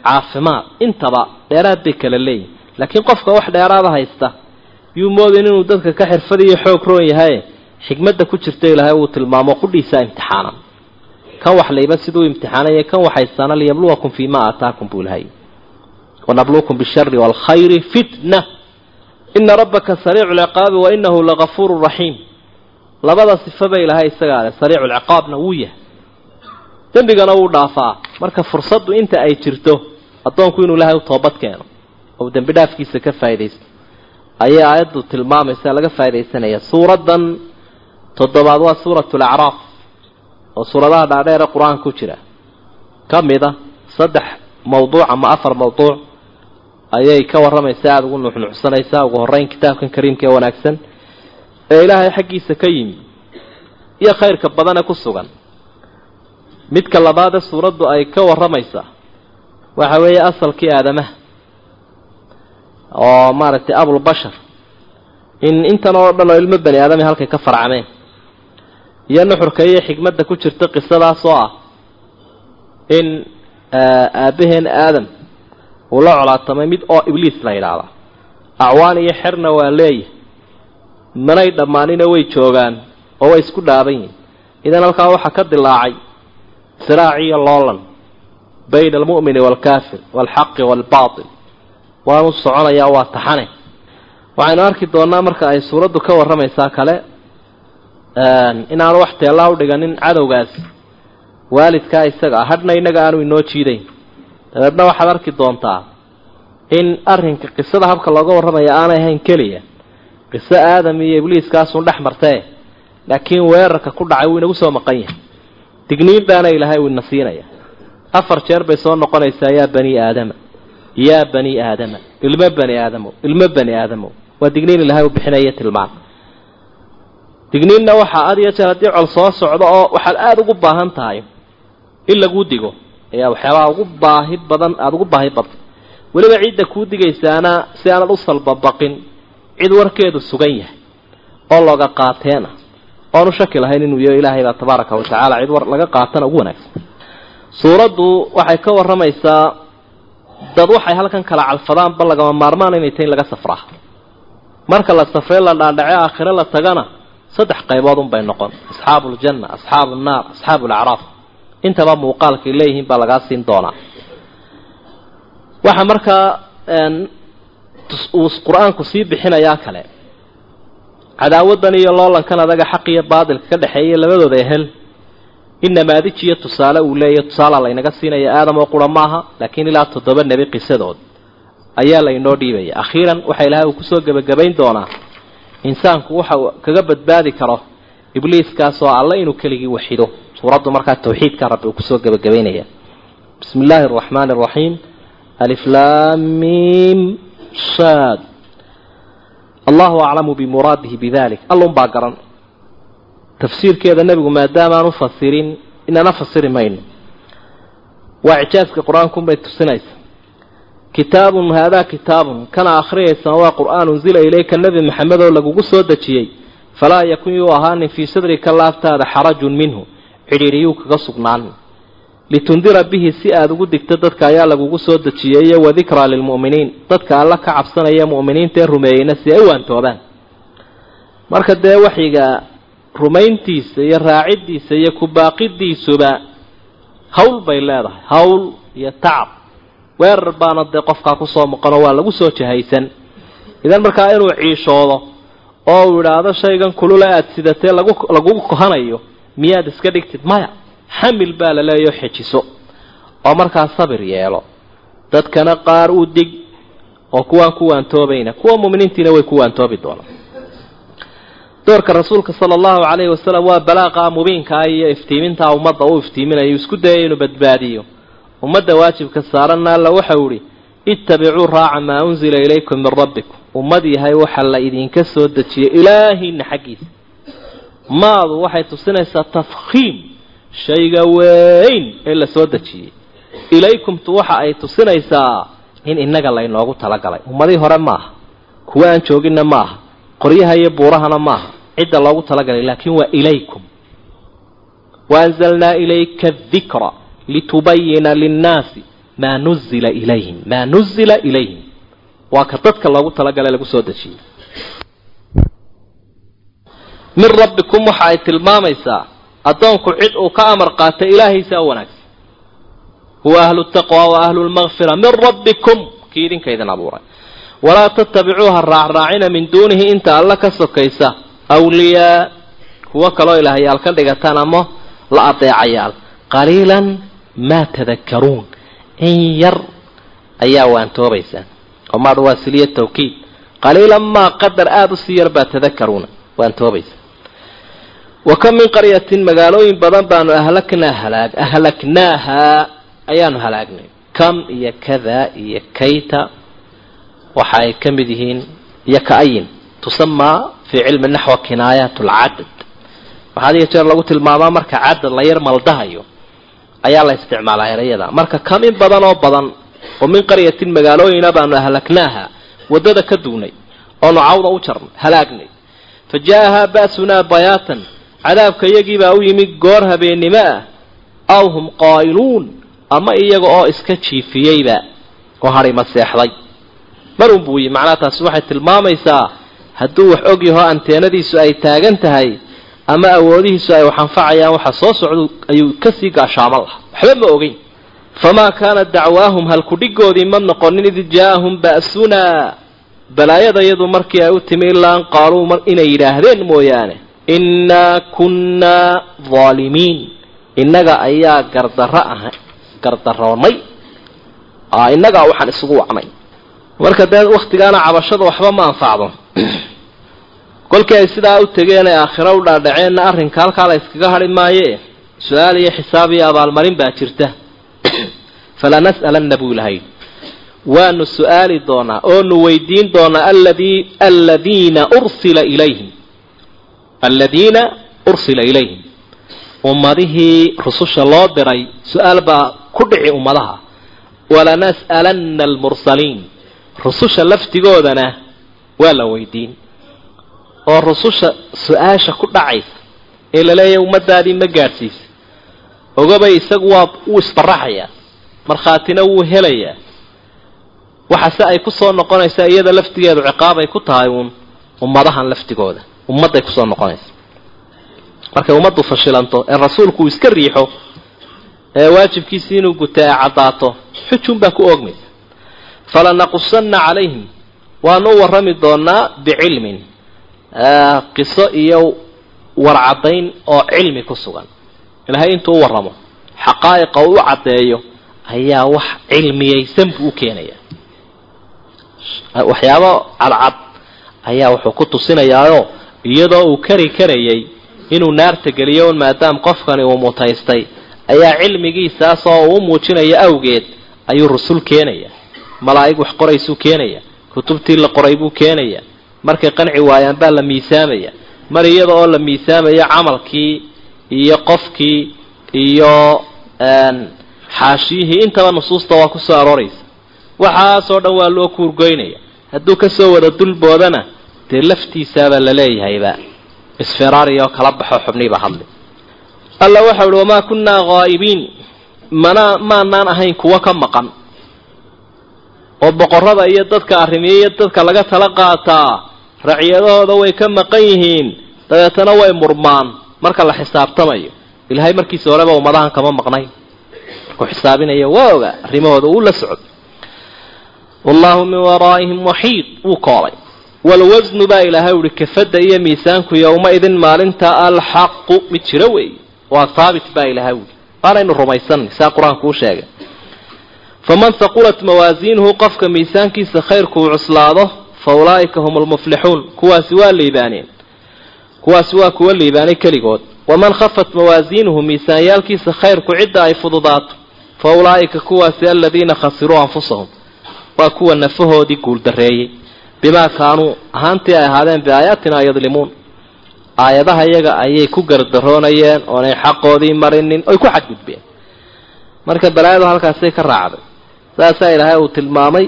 caafimaad. Intaba dheeraad bay kala leeyihiin laakiin qofka wax dheeraada haysta yuu moodin inuu dadka ka xirfad iyo xoog roon yahay xikmadda ku jirta ilaahay uu tilmaamo qudhiisaa imtixaanan. Kan wax layba siduu imtixaanaya kan waxaystaana liyabluwakum fii ma aataakum buu ilahay wanabluukum bishari waalkhayri fitna. Ina rabbaka sariicu lciqaabi wa inahu lagafuuru raxiim labada sifaba ilaahay isagaa leh sariicu lciqaabna wuu yahay. Dembigana wuu dhaafaa. Marka fursaddu inta ay jirto addoonku inuu ilaahay u toobad keeno oo dembi dhaafkiisa ka faaidaysto ayay aayaddu tilmaamaysa laga faa'idaysanaya. Suuraddan toddobaad waa suuratu lacraaf oo suuradaha dhaadheere qur'aanka ku jira. Ka mid a saddex mawduuc ama afar mawduuc ayay ka warramaysaa aada ugu nuxnuxsanaysaa ugu horreyn kitaabkan kariimka ee wanaagsan ee ilaahay xaggiisa ka yimi iyo khayrka badane ku sugan. Midka labaadee suuraddu ay ka warramaysaa waxa weeye asalkii aadamaha oo maaragtay abulbashar in intan oo dhan oo ilmo bani aadami halkay ka farcameen iyo nuxurka iyo xikmadda ku jirta qisadaas oo ah in aabbaheen aadam uu la colaatamay mid oo ibliis la yidhaahda. Acwaan iyo xerna waa leeyahay manay dhammaanina way joogaan oo way isku dhaaban yihiin idan halkaa waxaa ka dilaacay siraaci iyo loolan bayna almu'mini waalkaafir waalxaqi waalbaatil waanu soconayaa waa taxane. Waxaynu arki doonnaa marka ay suuraddu ka warramaysaa kale inaanu wax teellaa u dhiganin cadowgaas. Waalidkaa isaga ah hadhna innaga aanu inoo jiidayn. Dabeedna waxaad arki doontaa in arrinka qisada habka looga warramaya aanay ahayn keliya. Qiso aadam iyo ibliiskaasun dhex martee laakiin weerarka ku dhacay wuu inagu soo maqan yahay. Digniin baana ilaahay uu ina siinaya afar jeer bay soo noqonaysaa yaa bani aadama yaa bani aadama ilmo bani aadamo ilmo bani aadamo. Waa digniin ilaahay u bixinaya tilmaan digniinna waxaa had iyo jeer haddii col soo socdo oo waxaad aada ugu baahan tahay in laguu digo ayaa waxyaabaha ugu baahi badan aada ugu baahi badan weliba cidda kuu digaysaana si aanad u salbabaqin cid warkeedu sugan yahay oo looga qaateena oonu shaki lahayn inuu yaho ilaahay baa tabaaraka wa tacaala cid war laga qaatana ugu wanaagsan. Suuraddu waxay ka warramaysaa dad waxay halkan kala calfadaanba lagama maarmaan inay tahy in laga safraa. Marka la safree la dhaadhace aakhire la tagana saddex qaybood unbay noqon. Asxaabu ljanna asxaabu nnaar asxaabu lacraaf intaba muuqaalkay leeyihiin baa lagaa siin doonaa. Waxaa markaa uu qur'aanku sii bixinayaa kale. Cadaawadan iyo loolankan adaga xaq iyo baadilka ka dhexeeya labadooda ehel in namaadij iyo tusaale uu leeyahy tusaala laynaga siinaya aadam oo qura maaha laakiin ilaa toddoba nebi qisadood. Ayaa laynoo dhiibaya. Akhiiran waxa ilaahay uu ku soo gebagabayn doonaa insaanku waxa uu kaga badbaadi karo ibliiskaas oo alle inuu keligii waxido. Suuraddu markaa tawxiidka rabbi uu ku soo gebagabaynaya bismi illaahi araxmaani araxiim aliflaamiim shaad. Allahu aclamu bimuraadihi bidalik allun baa garan. Tafsiirkeeda nebigu maadaamaan u fasirin inana fasiri mayno waa icjaaska qur'aankunbay tusinaysa kitaabun haadaa kitaabun. Kana akhriyaysan waa qur'aan unzila ilayka nebi maxamed oo lagugu soo dejiyey. Falaa yakun yuu ahaanin fii sadrika laaftaada xarajun minhu. Cidhiiriyuu kaga sugnaan. Litundira bihi si aada ugu digto dadka ayaa lagugu soo dejiyey iyo wadikraa lilmu'miniin dadka alla ka cabsanaya mu'miniinta ee rumeeyeyna si ay u waantoobaan marka dee waxyiga rumayntiisa iyo raaciddiisa iyo kubaaqidiisuba hawl bay leedahay. Hawl iyo tacab weerar baana dee qofkaa ku soo maqanoo waa lagu soo jahaysan. Idan markaa inuu ciishoodo oo uu idhaahdo shaygan kulula aada sidatee lagu lagugu kohanayo miyaad iska dhigtid? Maya xamil baa la leeyaho xejiso. Oo markaa sabir yeelo. Dadkana qaar u dig oo kuwaan ku waantoobayna. Kuwa muminiintiina way ku waantoobi doonaan. Doorka rasuulka sala allahu calayhi wasalam waa balaaqa mubiinkaa iyo iftiimintaa ummadda uu iftiiminayo isku dayay inuu badbaadiyo ummadda waajibka saaranna alla waxau ihi ittabicuu raaca maa unzila ilaykum min rabbikum. Ummad yahay waxa la idinka soo dejiyay ilaahiina xaggiisa. Maadu waxay tusinaysaa tafkhiim shayga weyn ee la soo dejiyey. Ilaykumtu waxa ay tusinaysaa in innaga laynoogu talagalay. Ummadii hore maaha kuwa aan jooginna maaha qoryaha iyo buurahana maaha cidda loogu talagalay laakiin waa ilaykum. Waanzalnaa ilayka adikra litubayina linnaasi maa nuzila ilayhim maa nuzila ilayhim waa ka dadka loogu talagalay lagu soo dejiyey min rabbikum waxa ay tilmaamaysaa addoonku cid uu ka amar qaatay ilaahaysa u wanaagsan huwa ahlu taqwa wa ahlu lmakfira min rabbikum kii idinka idin abuuray walaa tattabicuuha raacraacina min duunihi inta alla ka sokaysa awliyaa kuwo kaloo ilaahyaal ka dhigataan ama la adeecayaal qaliilan maa tadakkaruun in yar ayaa waantoobaysaan oo maadha waa siliya tawkiid qaliilan maa qadar aada u sii yar baa tadakaruuna waantoobaysa wa kam min qaryatin magaalooyin badan baanu ahlaknaa halaag ahlaknaaha ayaanu halaagnay kam iyo kada iyo kayta waxa ay ka mid yihiin iyo ka-ayin tusamaa fii cilmi naxwa kinaayaat lcadad waxaa adiga jeer lagu tilmaamaa marka cadad la yar maldahayo ayaa la isticmaalaa erayada. Marka kam in badan oo badan oo min qaryatin magaalooyina baanu ahlaknaaha waddada ka duunay oonu cawda u jarnay halaagnay. Fa jaa-ahaa ba'sunaa bayaatan cadaabka iyagiibaa u yimi goor habeennimo ah aw hum qaa'iluun ama iyaga oo iska jiifiyeyba oo hadhima seexday. Mar un buu yimi macnaha taasi waxay tilmaamaysaa hadduu wax og yaho anteenadiisu ay taagan tahay ama awoodihiisu ay wax anfacayaan waxa soo socdu ayuu ka sii gaashaaman lahaa. Waxba ma ogeyn. Famaa kaana dacwaahum halkudhigoodii ma noqonin id jaa-ahum ba'sunaa balaayada iyadu markii ay u timi ilaa an qaaluu inay yidhaahdeen mooyaane innaa kunnaa daalimiin innaga ayaa gardarro ah gardaroonnay innagaa waxaan isugu wacnay marka dee wakhtigaana cabashada waxba ma anfacdo kolkii ay sidaa u tegeen ee aakhiro u dhaadhaceenna arrinka halkaa la yskaga hadhi maaye? Su'aal iyo xisaab iyo abaalmarin baa jirta. Falanas'alanna buu ilahay waanu su'aali doonaa oonu weydiin doonaa alladii aladiina ursila ilayhim. Aladiina ursila ilayhim. Ummadihii rususha loo diray su'aal baa ku dhici ummadaha. Walanas'alanna almursaliin. Rususha laftigoodana waa la weydiin oo rususha su'aasha ku dhacaysa ee la leeyahay ummadaadii ma gaadhsiisa ogabay isagu waa wuu isbaraxayaa markhaatina wuu helayaa. Waxase ay ku soo noqonaysaa iyada laftigeedu ciqaabay ku tahay uun ummadahan laftigooda ummadday ku soo noqonaysa markay ummaddu fashilanto ee rasuulku uu iska riixo ee waajibkiisii inuu guta ee caddaato xujun baa ku oogmaysa. Falanaqusanna calayhim waanu u warrami doonaa bicilmin qiso iyo warcadayn oo cilmi ku sugan. Ilaahay intuu u warramo xaqaa'iqa u caddeeyo ayaa wax cilmiyaysan buu u keenaya. Waxyaabo cadcad ayaa wuxuu ku tusinayaao iyadoo uu kari karayay inuu naarta geliyo un maadaam qofkani uu mutaystay ayaa cilmigiisaas oo uu muujinayo awgeed ayuu rusul keenaya malaa'ig wax qoraysuu keenaya kutubtii la qoray buu keenaya markay qanci waayaan baa la miisaamaya. Mar iyada oo la miisaamayo camalkii iyo qofkii iyo xaashiyihii intaba nusuusta waa ku soo arooraysa. Waxaasoo dhan waa loo kuurgoynaya. Hadduu ka soo wada dulboodana dee laftiisaabaa la leeyahayba. Isferaari oo kala baxo xubniiba hadli. Alla waxau uhi wamaa kunnaa haa'ibiin mana maanaan ahayn kuwo ka maqan. Oo boqorrada iyo dadka arrimiya iyo dadka laga tala qaataa racyadahooda way ka maqan yihiin dabeetana way murmaan. Marka la xisaabtamayo ilaahay markiisa horeba ummadahan kama maqnayn. Markuu xisaabinayo waa oga arrimahooda uu la socdo wallaahu min waraa'ihim waxiid wuu koolay. Walwasnu baa ilaahay uhi kafadda iyo miisaanku yowma idin maalinta alxaqu mid jiro weeye. Waa haabit baa ilaahay uhi waanaynu rumaysanay saa qur'aanku u sheegay. Faman haqulat mawaasiinuhu qofka miisaankiisa khayrku uu cuslaado fa ulaa'ika hum lmuflixuun kuwaasi waa liibaaneen kuwaasi waa kuwa liibaanay keligood. Waman khafat mawaasiinuhu miisaanyaalkiisa khayrku cidda ay fududaato fa ulaa'ika kuwaasi aladiina khasiruu anfusahum. Waa kuwa nafahoodii guuldareeyey bimaa kaanuu ahaantii ay ahaadeen biaayaatina yadlimuun. Aayadaha iyaga ayay ku gardaroonayeen oonay xaqoodii marinin oy ku xadgudbeen. Marka balaayadu halkaasay ka raacday saasaa ilaahay uu tilmaamay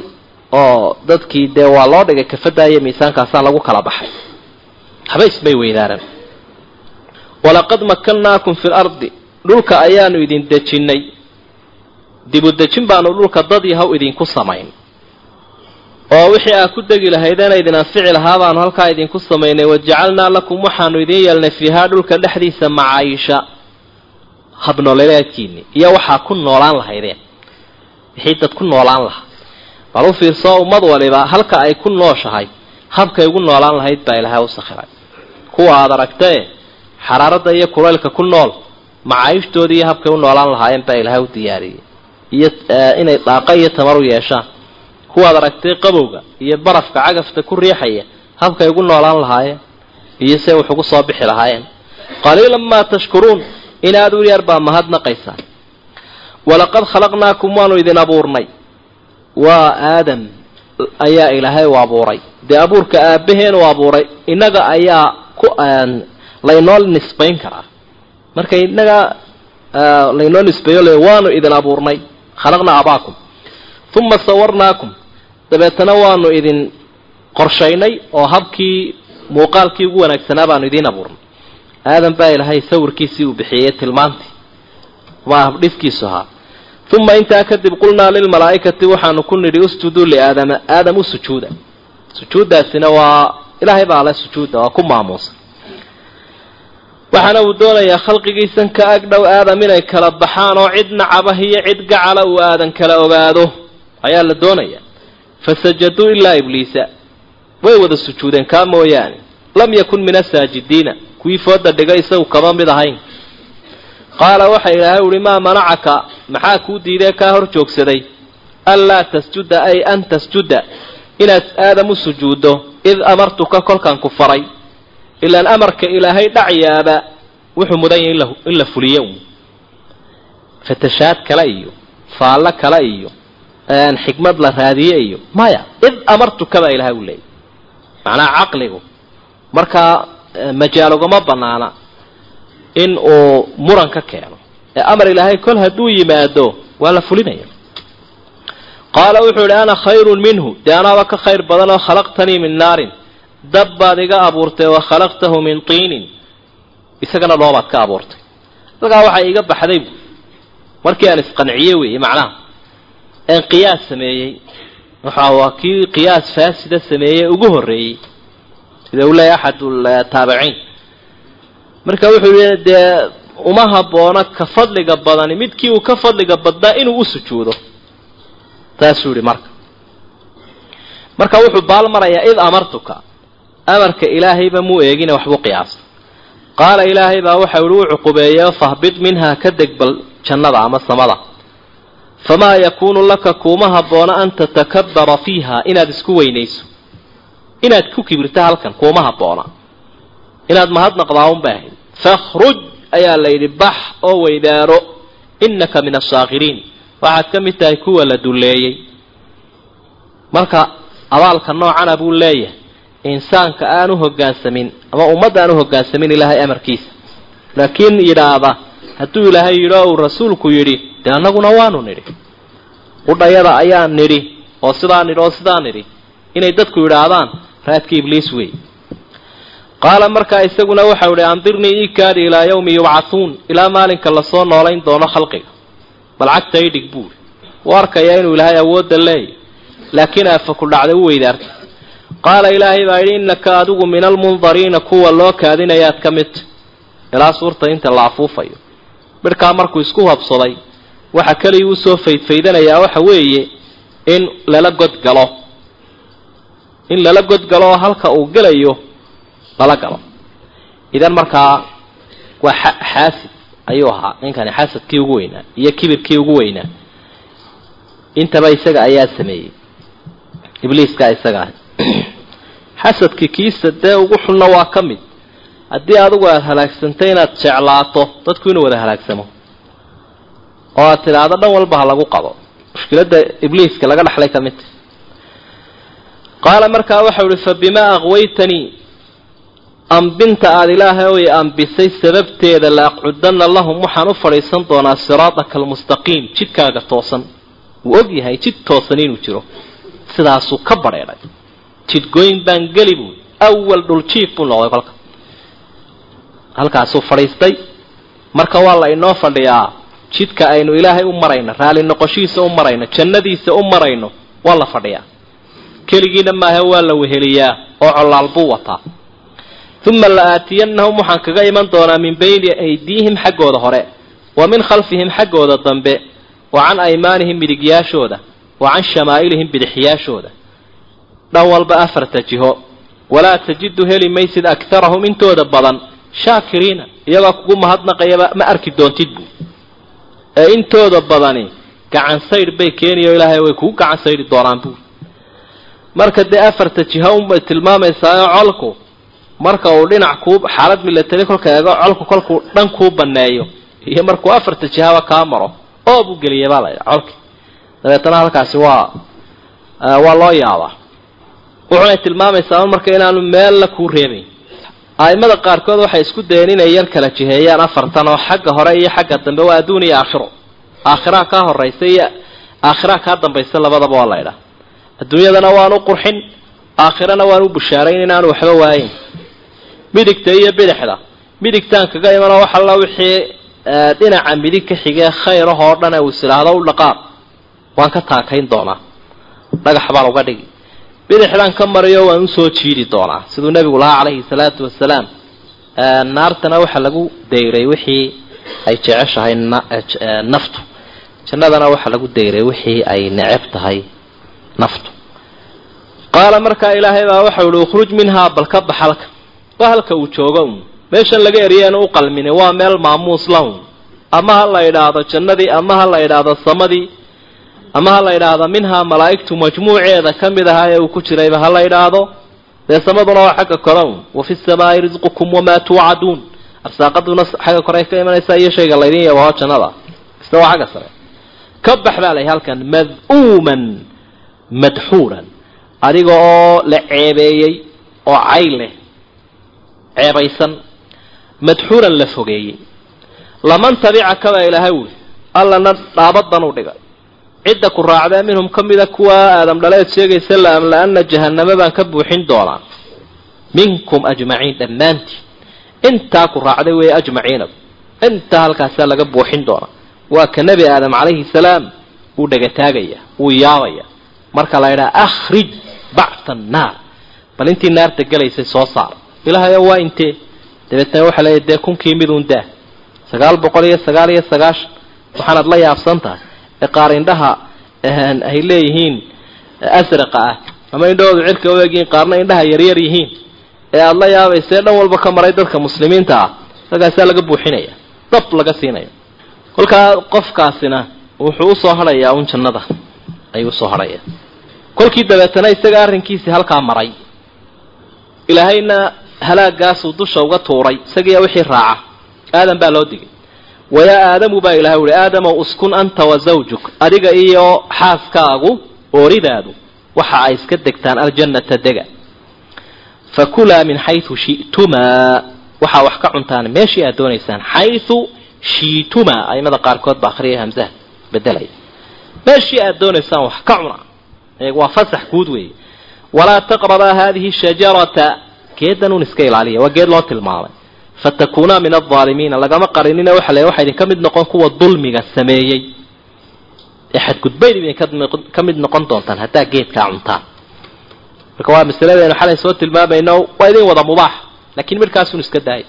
oo dadkii dee waa loo dhigay kafadda iyo miisaankaasaa lagu kala baxay. Waxba ismay weydaaran. Walaqad makannaakum fi lardi dhulka ayaanu idin dejinnay. Dibu dejin baanu dhulka dad yahaw idinku samayn. Oo wixii aad ku degi lahaydeen idin anfici lahaa baanu halkaa idinku samaynay. Wajacalnaa lakum waxaanu idin yeelnay fiihaa dhulka dhexdiisa macaayisha. Habnoleleedkiinni iyo waxaa ku noolaan lahaydeen. Wixii dad ku noolaan lahaa bal u fiirsoo ummad waliba halka ay ku nooshahay habkay ugu noolaan lahayd baa ilaahay u sakhiray kuwa aad aragtae xaraaradda iyo kulaylka ku nool macaayishtoodii iyo habkay u noolaan lahaayeen baa ilaahay u diyaariyey. Iyo inay dhaaqa iyo tamar u yeeshaan. Kuwaad aragtay qabowga iyo barafka cagafta ku riixaya habkay ugu noolaan lahaayeen iyo se wax ugu soo bixi lahaayeen. Qaliilan maa tashkuruun in aada u yar baa mahadnaqaysaa. Walaqad khalaqnaakum waanu idin abuurnay waa aadam ayaa ilaahay u abuuray. Dee abuurka aabaheen u abuuray innaga ayaa ku laynoo nisbayn karaa. Marka innaga laynoo nisbeeyo le waanu idin abuurnay khalaqnaa abaakum uma sawarnaakum. Dabeetana waanu idin qorshaynay oo habkii muuqaalkii ugu wanaagsanaa baanu idiin abuurnay. Aadan baa ilaahay sawirkiisii uu bixiyey tilmaantii. Maa habdhiskiisu ahaa uma intaa kadib qulnaa lilmalaa'ikati waxaanu ku nidhi usjuduu liaadama aadam u sujuuda. Sujuuddaasina waa ilaahay baa le sujuudda waa ku maamuusa waxaana uu doonayaa khalqigiisan ka ag dhow aadam inay kala baxaan oo cid nacabah iyo cid gacala uu aadan kala ogaado. Ayaa la doonayaa fasajaduu ilaa ibliisa. Way wada sujuudeen kaa mooyaane. Lam yakun min asaajidiina kuwii fooda dhigay isagu kama mid ahayn qaala waxa ilaahay uhi maa manacaka? Maxaa kuu diidee? Kaa hor joogsaday. Anlaa tasjuda ay an tasjuda inaad aadam u sujuuddo id amartuka kolkaan ku faray. Ilaan amarka ilaahay dhacyaaba wuxuu mudan yahay in la fuliyo. Un fatashaad kale iyo faallo kale iyo xikmad la raadiye iyo maya id amartuka baa ilahay u leeyay. Macnaha caqligu. Markaa majaal ugama banaana in uu muran ka keeno. Ee amar ilaahay kol hadduu yimaado waa la fulinaya. Qaala wuxuu idhi ana khayrun minhu. Dee anaaba ka khayr badan oo khalaqtanii min naarin. Dab baad iga abuurtay wa khalaqtahu min tiinin. Isagana loobaad ka abuurtay. Halkaa waxaa iga baxday bu markii aan isqanciye weeye macnaha. Een qiyaas sameeyey. Waxa waa kii qiyaas faasida sameeyey ugu horreeyey. Sida uu leeyahy axad taabiciin marka wuxuu yihi dee uma habboona ka fadliga badani midkii uu ka fadliga badnaa inuu u sujuudo. Taasuu yihi marka. Marka wuxuu baalmarayaa id amartuka amarka ilaahayba muu eegine waxbuu qiyaasa qaala ilaahay baa waxa ihi u cuqubeeyo fahbid minhaa ka deg bal jannada ama samada. Famaa yakuunu laka kuuma habboona an tatakabara fiiha inaad isku weynayso. Inaad ku kibirto halkan kuuma habboona inaad mahadnaqdaa un bay ahayd fakhruj ayaa la yidhi bax oo weydaaro innaka min asaakhiriin waxaad ka mid tahay kuwa la dulleeyey. Marka abaalka noocana buu leeyahay. Insaanka aan u hoggaansamin ama ummadda aan u hoggaansamin ilaahay amarkiisa. Laakiin yidhaahda hadduu ilaahay yidhi oo uu rasuulku yidhi dee annaguna waanu nidhi. Udhayada ayaan nidhi oo sidaa nidhi oo sidaa nidhi. Inay dadku yidhaahdaan raadka ibliis wey qaala markaa isaguna waxau ihi andirnii ikaadi ilaa yawmi yubcathuun ilaa maalinka la soo noolayn doono khalqiga. Bal cagta idhig buuri wuu arkayaa inuu ilaahay awoodda leeyahy laakiin aafa ku dhacday u weydaartay. Qaala ilaahay baa yidhi innaka adigu min almundariina kuwa loo kaadinayaad ka midta ilaa suurta inta la afuufayo. Midhkaa markuu isku habsaday waxa keliya u soo faydfaydanayaa waxa weeye in lala godgalo. In lala godgalo oo halka uu gelayo lala galo. Idan markaa waa xaasid ayuu ahaa. Ninkani xasadkii ugu weynaa iyo kibirkii ugu weynaa intaba isaga ayaa sameeyey. Ibliiskaa isaga ah xasadkii kiisa dee ugu xunna waa ka mid. Haddii adigu aada halaagsantay inaad jeclaato dadku inuu wada halaagsamo. Oo aad tidhaahdo dhan walba ha lagu qabo. Mushkiladda ibliiska laga dhaxlay ka midta qaala markaa waxau ihi fa bimaa aqwaytanii ambinta aada ilaahay oy ambisay sababteeda la aqcudanna lahum waxaan u fadhiisan doonaa siraadaka almustaqiim jidkaaga toosan. Wuu og yahay jid toosan inuu jiro. Sidaasuu ka badheedhay jidgoyn baan geli buui awal dhuljiif buu noqday kolka. Halkaasuu fadhiistay. Marka waa la inoo fadhiyaa jidka aynu ilaahay u marayno raali noqoshihiisa u marayno jannadiisa u marayno waa la fadhiyaa. Keligiina maahe waa la weheliyaa oo colaal buu wataa uma la aatiyannahum waxaan kaga iman doonaa min bayni aydiihim xaggooda hore wa min khalfihim xaggooda dambe wa can aymaanihim midigyaashooda wa can shamaa'ilihim bidixyaashooda dhan walba afarta jiho walaa tajidu heli maysid aktarahum intooda badan shaakiriina iyagoo kugu mahadnaqayaba ma arki doontid buu ee intooda badani gacan saydh bay keeniyo ilaahay way kugu gacan saydhi doonaan buu marka dee afarta jiho unbay tilmaamaysaa colku marka uu dhinac kuu xaalad milatari kolka eego colku kolkuu dhan kuu baneeyo iyo markuu afarta jihaba kaa maro oo buu geliyay baa laydha colki. Dabeetana halkaasi waa waa loo yaabaa. Wuxunay tilmaamaysaa marka inaanu meella kuu reebayn a'imada qaarkood waxay isku dayeen inay yar kala jiheeyaan afartan oo xagga hore iyo xagga dambe waa adduun iyo aakhiro. Aakhiraha kaa horaysa iyo aakhiraha kaa dambaysa labadaba waa laydhaa adduunyadana waan u qurxin aakhirana waan u bushaarayn inaanu waxba waayin midigta iyo bidixda. Midigtaan kaga imanoo wax alla wixii dhinaca midig ka xigee khayrahoo dhan ee uu is idhaahdo u dhaqaaq. Waan ka taakayn doonaa. Dhagax baan uga dhigi. Bidixdaan ka mariyo waan u soo jiidi doonaa. Siduu nebigu lahaa calayhi salaatu wasalaam naartana waxaa lagu dayray wixii ay jeceshahay naftu. Jannadana waxaa lagu dayray wixii ay neceb tahay naftu. Qaala markaa ilaahay baa waxau ihi ukhruj minhaa bal ka bax halka waa uu joogo. Un meeshan laga eryeenu u qalmini waa meel maamuus lahun ama ha la idhaahdo jannadii ama ha la idhaahdo samadii ama ha la idhaahdo minhaa malaa'igtu majmuuceeda ka mid ahaa ee uu ku jirayba ha la idhaahdo. Dee samaduna waa xagga kore un wa fi samaa'i risqukum wamaa tuucaduun. Arsaaqaduna xagga kore ay ka imanaysaa iyo shayga laydin yabaho jannada. Isna waa xagga sare. Ka bax baa lahay halkan mad'uuman madxuuran. Adiga oo la ceebeeyey oo cay leh ceebaysan madxuuran la fogeeyey. Laman tabicaka baa ilaahay wuli allana dhaabadan u dhigay. Cidda ku raacdee minhum ka mida kuwa aadam dhaleed sheegaysa la amla-ana jahannamo baan ka buuxin doonaa minkum ajmaciin dhammaantiin intaa ku raacday weeye ajmaciina intaa halkaasaa laga buuxin doonaa. Waa ka nebi aadam calayhi salaam wuu dhegataagaya wuu yaabaya. Marka la ydhaha akhrij bacta annaar bal intii naarta gelaysay soo saar ilaahayo waa intee? Dabeetna waxaa leeya dee kunkii midun daa? Sagaal boqol iyo sagaal iyo sagaashan. Waxaanaad la yaabsan tahay ee qaar indhaha ay leeyihiin asraqa ah. Ama indhahoodu cirka u egyihiin qaarna indhaha yaryar yihiin. Ee aada la yaabaysa ee dhan walba ka maray dadka muslimiinta ah. Halkaasaa laga buuxinaya. Dab laga siinaya. Kolkaa qofkaasina wuxuu u soo hadhayaa un jannada. Ayuu u soo hadhaya kolkii dabeetana isaga arrinkiisii halkaa maray. Ilaahayna halaagaasuu dusha uga tuuray isagiiya wixii raaca. Aadam baa loo digay. Wayaa aadamu baa ilahay uhi aadamow uskun anta wa zawjuk adiga iyo xaaskaagu ooridaadu waxa ay iska degtaan aljannata dega. Fakulaa min xayu shitumaa. Waxaa wax ka cuntaan meeshii aad doonaysaan xayu shiitumaa aimada qaarkood ba akriyay hamsaha bedelaya meeshii aad doonaysaan wax ka cuna. Waa fasax guud weeye. Walaa taqrabaa haadihi shajarata geedanuun iska ilaaliya waa geed loo tilmaamay. Fatakuunaa min alaalimiina lagama qarinina waxa le waxaa idinka mid noqon kuwa dulmiga sameeyey. Ee xadgudbayd idin ka mid noqon doontaan haddaa geedkaa cuntaan. Marka waa masaladaynu xalay soo tilmaamayno waa idin wada mubaax laakiin midhkaasun iska daaya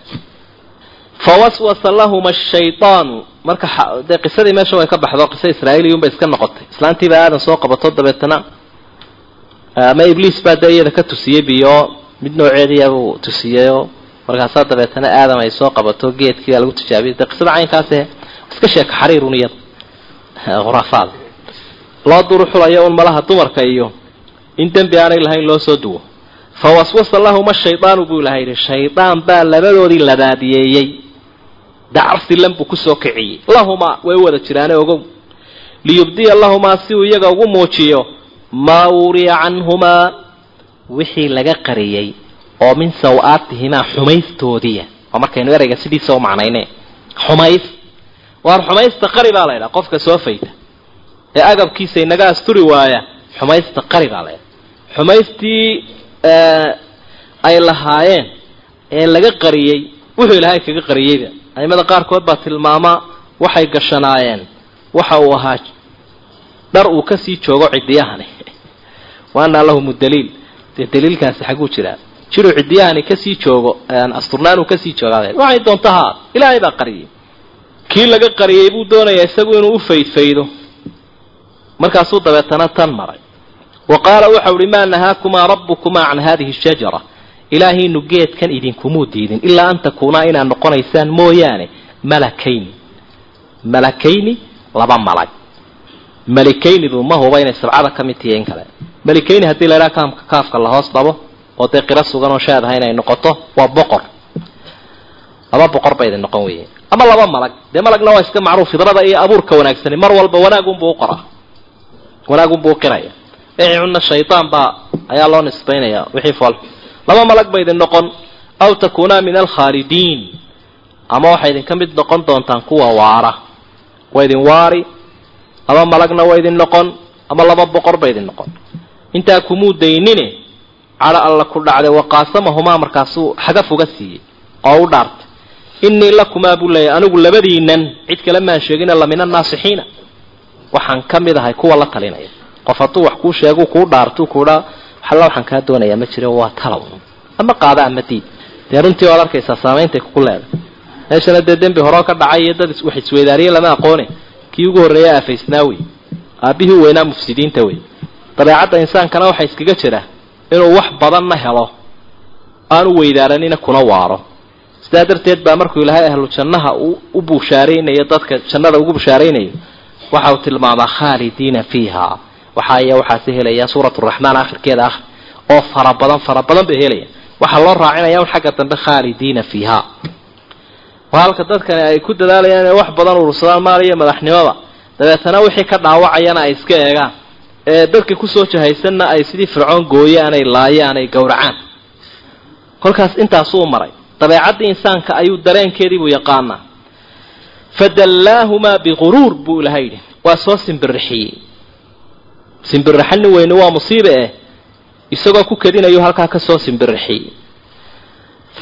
fawaswasa lahuma ashaydaanu marka dee qisadii meesha way ka baxdo qisa israa'iiliyunbay iska noqotay. Islaantiiba aadan soo qabato dabeetana ama ibliis baa dee iyada ka tusiyey biyo mid nooceediiyabuu tusiyeyoo markaasaa dabeetana aadam ay soo qabato geedkii baa lagu tijaabiyay dee qisada caynkaase iska sheeka xariirun iyada khuraafaad loo duruxulayo un malaha dumarka iyo in dembi aanay lahayn loo soo duwo. Fa waswasa lahuma shaydaanu buu ilaha yidhi. Shaydaan baa labadoodii labaadiyeeyey dacarsilan buu ku soo kiciyey. Lahumaa way u wada jiraane ogow. Liyubdiya lahumaa si uu iyaga ugu muujiyo maa wuriya canhumaa wixii laga qariyey oo min saw-aatihimaa xumaystoodiia waa markaynu ereyga sidiisa u macnayne. Xumays. Waar xumaysta qari baa la ydhaha qofka soo fayta ee agabkiisa inaga asturi waaya xumaysta qari baa la ydhaha xumaystii ay lahaayeen ee laga qariyey wuxuu ilaahay kaga qariyeyba aimada qaarkood baa tilmaama waxay gashanaayeen waxa uu ahaa dhar uu ka sii joogo cidiyahani waana lahum daliil dee daliilkaasi xagguu jiraa jiruu cidiyahani ka sii joogo asturnaan uu ka sii joogaadeen waxay doontahaa ilaahay baa qariyey. Kii laga qariyey buu doonayaa isagu inuu u faydfaydo. Markaasuu dabeetana tan maray. Wa qaala waxau uhi maa nahaakumaa rabbukumaa can hadihi shajara. Ilaahiinu geedkan idinkumuu diidin ilaa an takuunaa inaad noqonaysaan mooyaane malakayni. Malakayni laba malag malikaynidu ma huba inay sabcada ka mid tihiin kale malikayni haddii la idhaha kaamka kaafka lahoos dhabo oo dee qiro sugan oo sheedahay inay noqoto waa boqor. Laba boqor ba idin noqon weeye ama laba malag. Dee malagna waa iska macruuf fidrada iyo abuurka wanaagsani. Mar walba wanaagunbuu u qoraa. Wanaagunbuu u qiraya wixii cunna shaydaan baa ayaa loo nisbaynaya. Wixii fool. Laba malag ba idin noqon. Aw takuunaa min alkhaalidiin ama waxay idinka mid noqon doontaan kuwa waara. Waa idin waari. Laba malagna waa idin noqon. Ama laba boqor ba idin noqon intaa kumuu daynine cadho alla ku dhacday waqaasamahumaa markaasuu xagaf uga siiyey oo u dhaartay. Innii lakumaa buu leeyahy anigu labadiinan cid kale maan sheegina la min annaasixiina waxaan ka mid ahay kuwa la talinaya. Qof hadduu wax kuu sheegu kuu dhaartu kuudhaa waxalla waxaan kaa doonayaa ma jiro waa talow ama qaada ama diid. Dee runtii waad arkaysaa saameyntay kuku leedahay. Meeshana dee dembi horeo ka dhacay iyo dad wax isweydaariye lama aqoone. Kii ugu horreeya aafaysnaa wey. Aabbihii weynaa mufsidiinta wey dabeecadda insaankana waxaa iskaga jira inuu wax badanna helo aanu weydaaranina kuna waaro. Sidaa darteed baa markuu ilaahay ahlu jannaha u bushaaraynayo dadka jannada ugu bushaaraynayo waxa uu tilmaamaa khaalidiina fiiha waxaaya waxaasi helaya suurat raxmaan akhirkeeda ah oo fara badan fara badan bay helaya. Waxaa loo raacinaya un xagga dambe khaalidiina fiiha halka dadkani ay ku dadaalayaan inay wax badan urursadaan maal iyo madaxnimada. Dabeetana wixii ka dhaawacayana ay iska eegaan ee dadka ku soo jahaysanna ay sidii fircoon gooyaan ay laayaan ay gowracaan. Kolkaas intaasuu maray. Dabeecaddii insaanka ayuu dareenkeediibuu yaqaanaa. Fadallaahumaa biguruur buu ilaha yidhi. Waa soo simbirixiyey simbirixani weyne waa musiibe eh. Isagoo ku kadinayu halkaa ka soo simbirixiyey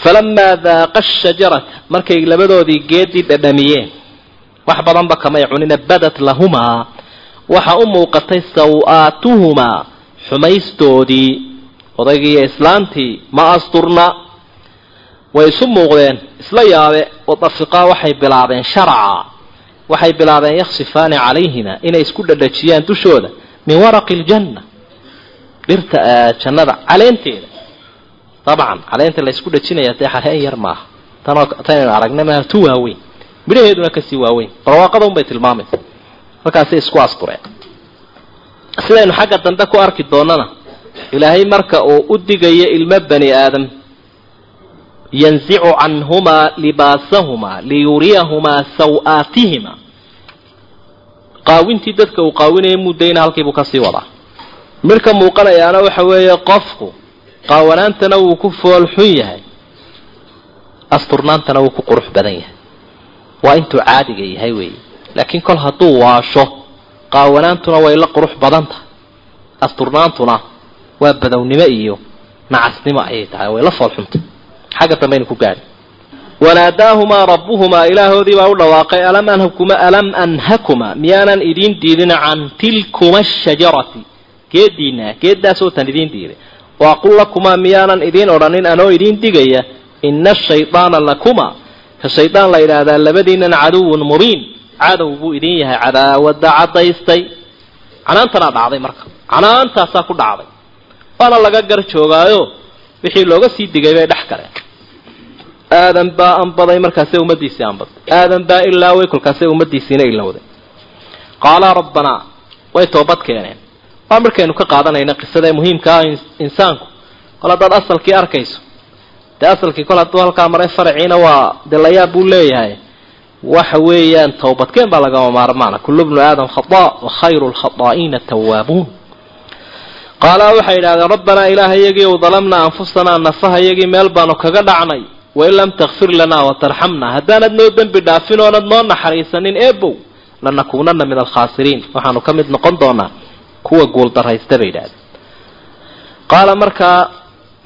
falamaa daaqa shajarata markay labadoodii geedii dhadhamiyeen. Wax badanba kamay cunina badat lahumaa waxa u muuqatay saw-aatuhumaa xumaystoodii odaygiiyo islaantii ma asturna. Way isu muuqdeen isla yaabe wadafiqaa waxay bilaabeen sharaca waxay bilaabeen yaksifaani calayhima inay isku dhadhajiyaan dushooda min waraqi ljanna dhirta jannada caleenteeda. Dabcan caleenta la ysku dhajinaya dee xaleen yar maaha. Tanoo tanaynu aragna maaha tu waaweyn midhaheeduna ka sii waaweyn. Barwaaqada unbay tilmaamaysa halkaasay isku astureen sidaynu xagga dambe ku arki doonana ilaahay marka uu u digayo ilmo bani aadam yanzicu canhumaa libaasahumaa liyuriyahumaa saw-aatihima. Qaawintii dadka uu qaawinaya muddayna halkiibuu ka sii wadaa. Midhka muuqanayaana waxa weeye qofku qaawanaantana wuu ku fool xun yahay. Asturnaantana wuu ku qurux badan yahay. Waa intuu caadiga yahay weeye laakiin kol hadduu waasho qaawanaantuna way la qurux badan tahay. Asturnaantuna waa badownimo iyo nacasnimo ayay tahay way la fool xuntay xagga dambaynu ku gaadhi wanaadaahumaa rabbuhumaa ilaahoodii baa u dhawaaqay alam anhakuma alam anhakuma miyaanan idiin diidin can tilkuma ashajarati geediina geeddaasoo tan idiin diiday. Waaqul lakumaa miyaanan idiin odhanin anoo idiin digaya ina ashaydaana lakuma. Ka shaydaan la yidhaahdaa labadiinan caduwun mubiin cadow buu idin yahay cadaawadda caddaystay. Canaantanaa dhacday marka. Canaantaasaa ku dhacday. Waana laga gar joogaayo wixii looga sii digay bay dhex galeen. Aadan baa anbaday markaasee ummadiisii anbaday. Aadan baa ilaaway kolkaasee ummadiisiina ilowday qaala rabbanaa way toobad keeneen. Waa markaynu ka qaadanayna qisada muhiimka ah insaanku. Kol haddaad asalkii arkayso dee asalkii kol hadduu halkaa maray faraciina waa dee layaab buu leeyahay waxa weeyaan towbadkeen baa lagama maarmaana kullu bnu aadam khata wa khayru lkhataa'iina tawaabuun qaala waxay yidhahdeen rabbanaa ilaahayagii u dalamnaa anfusanaa nafahayagii meel baanu kaga dhacnay. Wain lam takfir lanaa watarxamnaa haddaanad noo dembi dhaafin oonad noo naxariisanin eebow lanakuunana min alkhaasiriin waxaanu ka mid noqon doonaa kuwa guuldaraysta bay yidhahdeen qaala markaa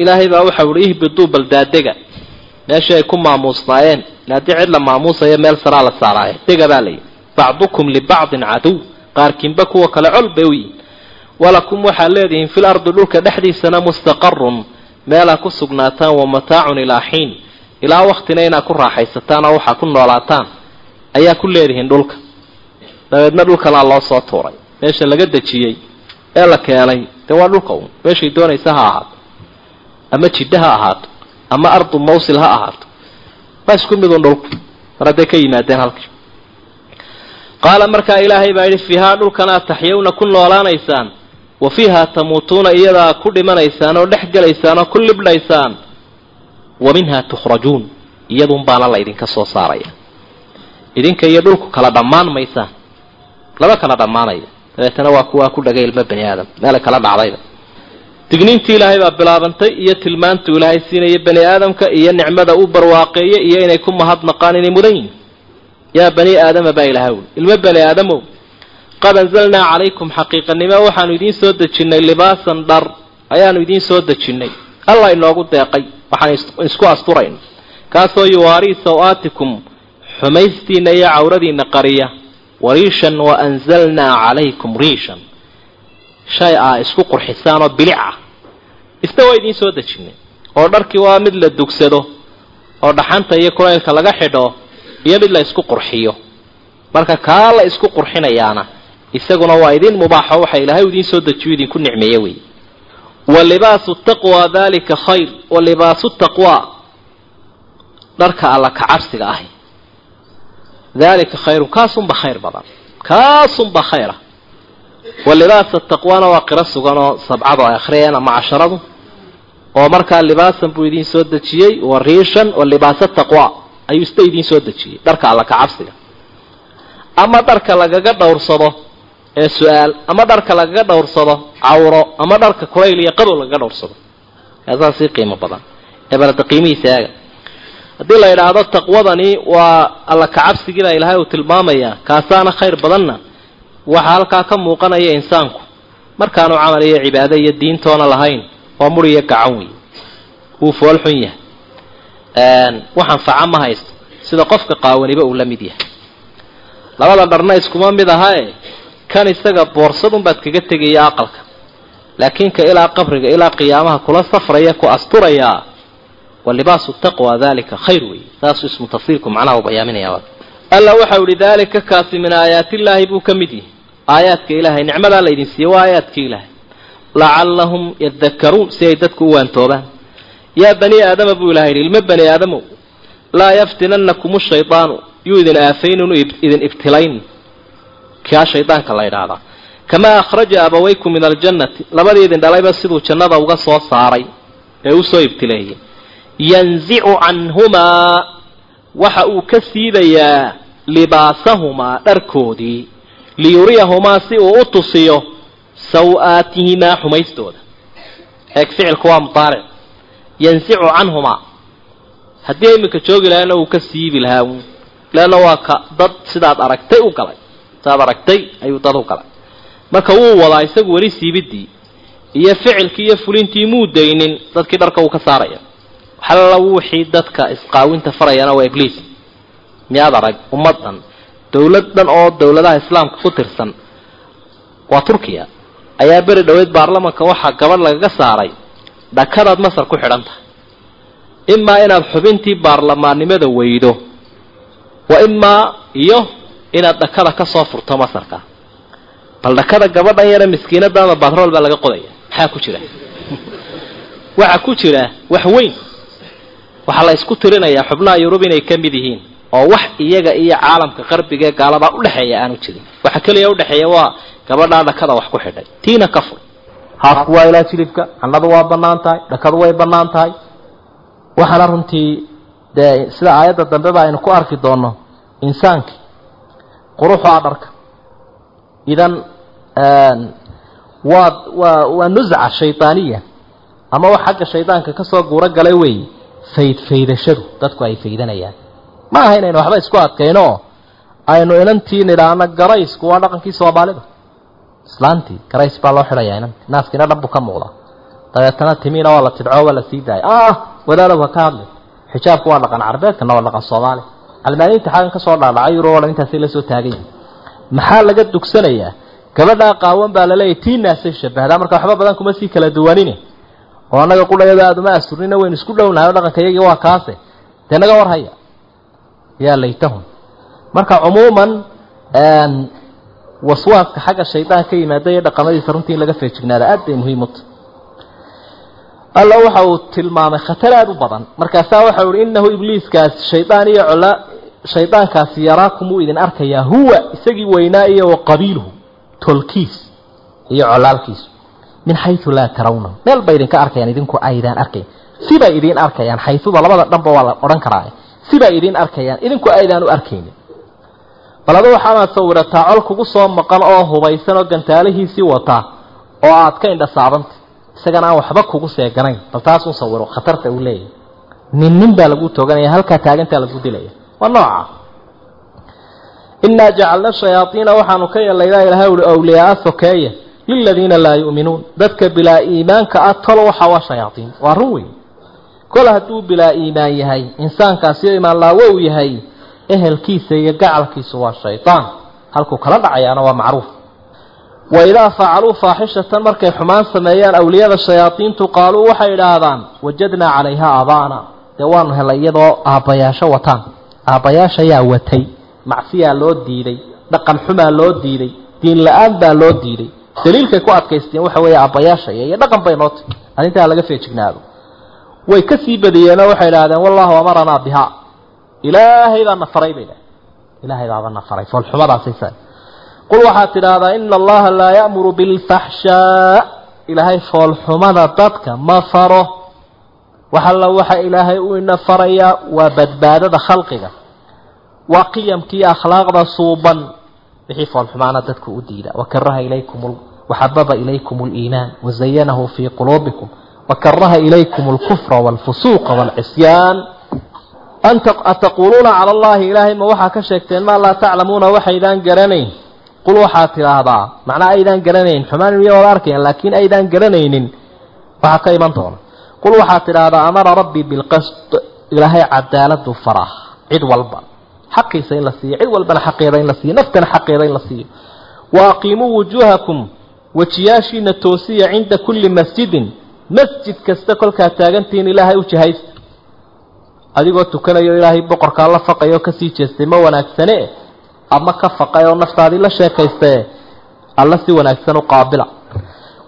ilaahay baa waxau ihi ihbiduu baldaadega meeshii ay ku maamuusnaayeen. Haddii cid la maamuusayo meel saraa la saaraaye dega baa layidhi bacdukum libacdin cadow qaarkiinba kuwa kale col bay u yihiin walakum waxaad leedihiin fil ardi dhulka dhexdiisana mustaqarun meelaa ku sugnaataan wa mataacun ilaa xiin. Ilaa waktina inaad ku raaxaysataan oo waxaa ku noolaataan. Ayaa ku leedihiin dhulka. Dabeedna dhulkanaa loo soo tuuray. Meesha laga dejiyey ee la keenay dee waa dhulka un meeshay doonaysa ha ahaato ama jiddo ha ahaato ama ardu mawsil ha ahaato waa isku midun dhulku. Mar hadday ka yimaadeen halkii. Qaala markaa ilaahay baa yidhi fiihaa dhulkanaa taxyawna ku noolaanaysaan. Wa fiihaa tamuutuuna iyadaa ku dhimanaysaan oo dhex gelaysaan oo ku libdhaysaan wa minhaa tukhrajuun. Iyadun baana la idinka soo saaraya. Idinka iyo dhulku kala dhammaan maysaan laba kala dhammaanaya. Dabeetana waa kuwaa ku dhagay ilmo bani aadam meela kala dhacdayba digniintii ilaahay baa bilaabantay iyo tilmaantuu ilaahay siinaya bani aadamka iyo nicmada u barwaaqeeye iyo inay ku mahadnaqaan inay mudan yihiin yaa bani aadama baa ilaha wi ilmo bani aadamow qad anzalnaa calaykum xaqiiqanimo waxaanu idiin soo dejinnay libaasan dhar ayaanu idiin soo dejinnay allah inoogu deeqay waxaan isku asturayno. Kaasoo yuwaarii saw-aatikum xumaystiinna iyo cawradiinna qariya. Wariishan wa anzalnaa calaykum riishan. Shay aa isku qurxisaan oo bilic ah isna waa idiin soo dejinnay oo dharkii waa mid la dugsado oo dhaxanta iyo kulaylka laga xidho iyo mid la isku qurxiyo. Marka kaa la isku qurxinayaana isaguna waa idin mubaaxo waxa ilaahay idiin soo dejiyo idinku nicmeeye wey wa libaasu taqwa dalika khayr wa libaasu taqwa dharka alla ka cabsiga ahi. Dalika khayrun kaasunba khayr badan kaasunba khayra. Wa libaasa taqwana waa qiro sugan oo sabcadu ay akhriyeen ama casharadu oo markaa libaasan buu idiin soo dejiyey wa riishan wa libaasa taqwa ayuu isna idiin soo dejiyey dharka alla ka cabsiga. Ama dharka lagaga dhowrsado ee su'aal ama dharka lagaga dhowrsado cawro ama dharka kulayl iyo qabow lagaga dhowrsado. Kaasaa sii qiimo badan. Ee balada qiimihiisa eega haddii la yidhaahdo taqwadani waa alla kacabsigii baa ilaahay uu tilmaamayaa kaasaana khayr badanna waxaa halkaa ka muuqanaya insaanku. Markaanu camal iyo cibaado iyo diintoona lahayn waa mur iyo gacan wey wuu fool xun yahay. Wax anfaca ma haysto sida qofka qaawaniba uu la mid yahay. Labada dharna iskuma mid ahae kan isaga boorsadunbaad kaga tegaya aqalka. Laakiin ka ilaa qabriga ilaa qiyaamaha kula safraya ku asturayaa wa libaasu taqwa dalika khayr wey saasuu ismu tafsiirku macnaha u bayaaminaya alla waxau ihi daalika kaasi min aayaatillaahi buu ka mid yahay. Aayaadka ilaahay nicmadaa la idin waa aayaadka ilaahay lacallahum yadakaruun si ay dadku u waantoobaan yaa bani aadama buu ilahay yidhi ilmo bani aadamow laa yaftinannakum shaydaanu yuu idin aafayn inu idin ibtilayn kaa shaydaanka la ydhaahdaa kamaa akhraja abawaykum min aljannati labadii idin dhalayba siduu jannada uga soo saaray ee u soo ibtileeyay yanzicu canhumaa waxa uu ka siibayaa libaasahumaa dharkoodii liyuriyahumaa si uu u tusiyo saw-aatihimaa xumaystooda eeg ficilku waa mudaaric yanzicu canhumaa haddii iminka joogi lahaana uu ka siibi lahaa leanna waa ka dad sidaad aragtay u galay sidaad aragtay ayuu dad u galay marka wuu wadaa isagu weli siibidii iyo ficilkii iyo fulintii muu daynin dadkii dharka uu ka saaraya waxalla wixii dadka isqaawinta farayana waa ibliis miyaad arag ummadan dawlad dhan oo dawladaha islaamka ku tirsan waa turkiya ayaa beri dhoweyd baarlamanka waxaa gabadh lagaga saaray. Dhakadaad masar ku xidhan tahay imaa inaad xubintii baarlamaannimada weydo. Wa imaa iyo inaad dhakada ka soo furto masarka. Bal dhakada gabadhan yare miskiinada ama batrool baa laga qodaya. Maxaa ku jira? Waxaa ku jira wax weyn. Waxaa la isku tirinayaa xubnaha yurub inay ka mid yihiin oo wax iyaga iyo caalamka qarbiga ee gaaladaa udhexeeya aanu jirin. Waxa keliya udhexeeya waa gabadhaa dhakada wax ku xidhay. Tiina ka fur haafku waa ilaa jilibka cannadu waa bannaan tahay dhakadu way bannaan tahay. Waxaana runtii dee sida aayadda dambeba aynu ku arki doonno insaankii quruxu a dharka idan waa waa waa nusca shaydaaniya ama wax xagga shaydaanka ka soo guuro galay wey fayd faydashadu dadku ay faydanayaan ma aha inaynu waxba isku adkayno. Aynu inantii nidhaahno garaysku waa dhaqankii soomaalida islaantii garays baa loo xidhayaa inanti naaskiina dhan buu ka muuqdaa dabeetana timiina waa la tidco waa la sii daaya ah wadaalow ha ka hadlin xijaabku waa dhaqan carbeedkana waa dhaqan soomaali. Calmaaniinta xagan ka soo dhaadhacay yuro dhan intaasi la soo taaganya maxaa laga dugsanayaa? Gabadhaa qaawan baa laleeyahy tiinaasay shabahdaa marka waxba badan kuma sii kala duwanine. Oo annaga qudhayada aada uma asturnina waynu isku dhownahay o dhaqanka waa kaase. Dee naga war haya yaa laytahum marka cumuuman waswaaska xagga shaydaan ka yimaada iyo dhaqamadiisa runtii in laga feejignaada aad bay muhiim u alla waxa uu tilmaamay khatar aada u badan. Markaasaa waxau ihi innahu ibliiskaasi shaydaan iyo cola shaydaankaasi yaraakum wuu idin arkayaa huwa isagii weynaa iyo wa tolkiis iyo colaalkiisu min xayu laa tarawnahu. Meel bay idinka arkayaan idinku aydaan arkayn sibay idiin arkayaan xayuda labada dhanba waa la odhan karaa sibay idiin arkayaan idinku aydaan u arkaynin. Bal adu waxaanaad sawirataa col kugu soo maqan oo hubaysan oo gantaalihiisii wata oo aad ka indha saabanta isagana aan waxba kugu seeganayn bal taasuu sawiro khatarta uu leeyahay. Nin nin baa lagu tooganaya halkaa taagantaa lagu dilaya. Waa nooca. Inaa jacalna shayaaiina waxaanu ka yeelaynaa ilahay ui awliyaaa sokeeya liladiina laa yu'minuun. Dadka bilaa iimaanka ah tol waxa waa shayaaiin waa run weyn kol hadduu bilaa iimaan yahay insaankaasi oo imaan laawo u yahay ehelkiisa iyo gacalkiisu waa shaydaan halkuu kala dhacayaana waa macruuf. Wa idaa facaluu faaxishatan markay xumaan sameeyaan awliyada shayaadiintu qaaluu waxay idhaahdaan wajadnaa calayha aabaana. Dee waanu helay iyadoo aabbayaasho wataan. Aabbayaashayaa watay macsiyaa loo diiday dhaqan xumaa loo diiday diin la'aan baa loo diiday. Daliilkay ku adkaysteen waxa weeye aabbayaashaya iyo dhaqan bay noo tahy arrintaa laga feejignaado way ka sii badiyeenoo waxay idhahdeen wallahu amaranaa bihaa ilaahay baa faray bay dhahay ilaahay baaba na faray foolxumadaasaysa qul waxaad tidhaahdaa ina allaha laa ya'muru bilfaxshaa ilaahay foolxumada dadka ma faro. Wax alla waxa ilaahay u ina farayaa waa badbaadada khalqiga. Waa qiyamkii akhlaaqda suuban. Wixii foolxumaana dadku u diida. Wakaraha ilaykum waxababa ilaykum اliimaan wazayanahu fii quluubikum wakaraha ilaykum اlkufra wاlfusuuqa wاlcisyaan ataquuluuna cala allahi ilaahay ma waxaa ka sheegteen maa laa taclamuuna waxaydaan garanayn qul waxaad tidhaahdaa macnaa aydaan garanayn xumaan inuya wada arkayaan laakiin aydaan garanaynin waxaa ka iman doona qul waxaad tidhaahdaa amara rabbii bilqasd ilaahay cadaaladu farah cid walba xaqiisa in la siiyo cid walbana xaqeeda in la siiyo naftana xaqeeda in la siiyo wa aqiimuu wujuuhakum wejiyaashiina toosiya cinda kulli masjidin masjid kasta kolkaad taagantihiin ilaahay u jahaysta adigoo tukanayo ilaahay boqorkaa la faqayo ka sii jeestay ma wanaagsane ama ka faqay oo naftaadii la sheekaystae alla si wanaagsan u qaabila.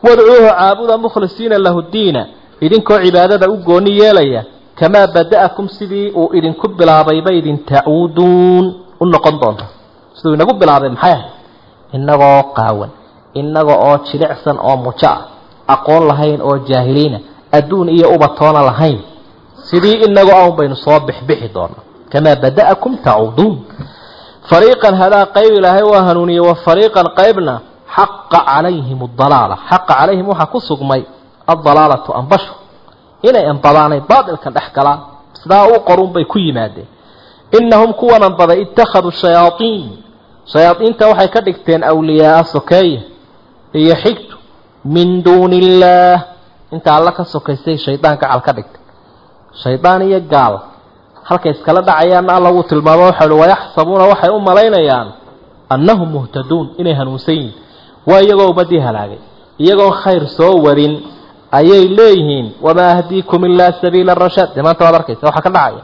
Wadcuuhu caabuda mukhlisiina lahu diina idinkoo cibaadada u gooni yeelaya kamaa bada'akum sidii uu idinku bilaabayba idin tacuuduun u noqon doonta. Siduu inagu bilaabay maxay ahayd? Innagoo qaawan innaga oo jilicsan oo mujo ah aqoon lahayn oo jaahiliina adduun iyo ubatoona lahayn. Sidii inagu aun baynu soo bixbixi doonaa. Kamaa bada'akum tacuuduun fariiqan hadaa qayb ilaahay waa hanuuniye wa fariiqan qaybna xaqa calayhim adalaala xaqa calayhim waxaa ku sugmay addalaalatu ambashu inay ambadaanay baatilkan dhex galaan. Sidaa u qorun bay ku yimaadeen. Innahum kuwan ambaday ittakhaduu shayaaiin shayaadiinta waxay ka dhigteen awliyaaa sokeeya iyo xigtu min duuni illaah inta alla ka sokaysay shaydaan gacal ka dhigtay. Shaydaan iyo gaal. Halkay iskala dhacayaanna alla wuu tilmaamo waxa uhi wayaxsabuuna waxay u malaynayaan annahum muhtaduun inay hanuunsan yihiin waa iyagoo ummadii halaagay. Iyagoon khayr soo wadin ayay leeyihiin wamaa ahdiikum ilaa sabiila rashaad dee maanta waad arkaysa waxaa ka dhacaya.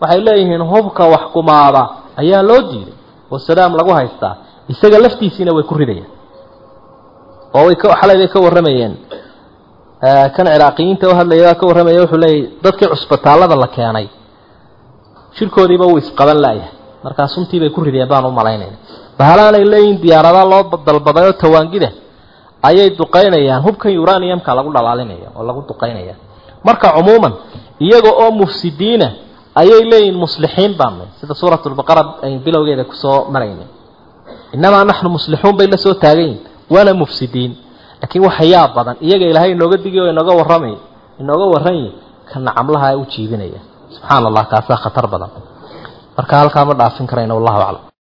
Waxay leeyihiin hubka wax kumaada ayaa loo diiday. Oo sadaam lagu haystaa. Isaga laftiisiina way ku ridayaan oo way xalay bay ka warramayeen. Kan ciraaqiyiinta u hadlaya baa ka warramaya wuxuu leeyahy dadkii cusbitaallada la keenay shirkoodiiba wuu isqaban la'yahay markaa suntii bay ku rideen baan u malaynayna bahalaanay leeyihiin diyaaradaa loo dalbaday oo tawaangida ayay duqaynayaan. Hubkan uraniumka lagu dhalaalinaya oo lagu duqaynaya marka cumuuman iyaga oo mufsidiina ayay leeyihiin muslixiin baanay sida suurat lbaqara ayn bilowgeeda ku soo maraynay innamaa naxnu muslixuun bay la soo taagayihin waana mufsidiin. Laakiin waxa yaab badan iyaga ilaahay inooga digi oo inooga warramay inooga warrany ka nacamlaha u jiibinaya. Subxaana allah kaasaa khatar badan. Marka halkaa ma dhaafin karayna wallahu aclam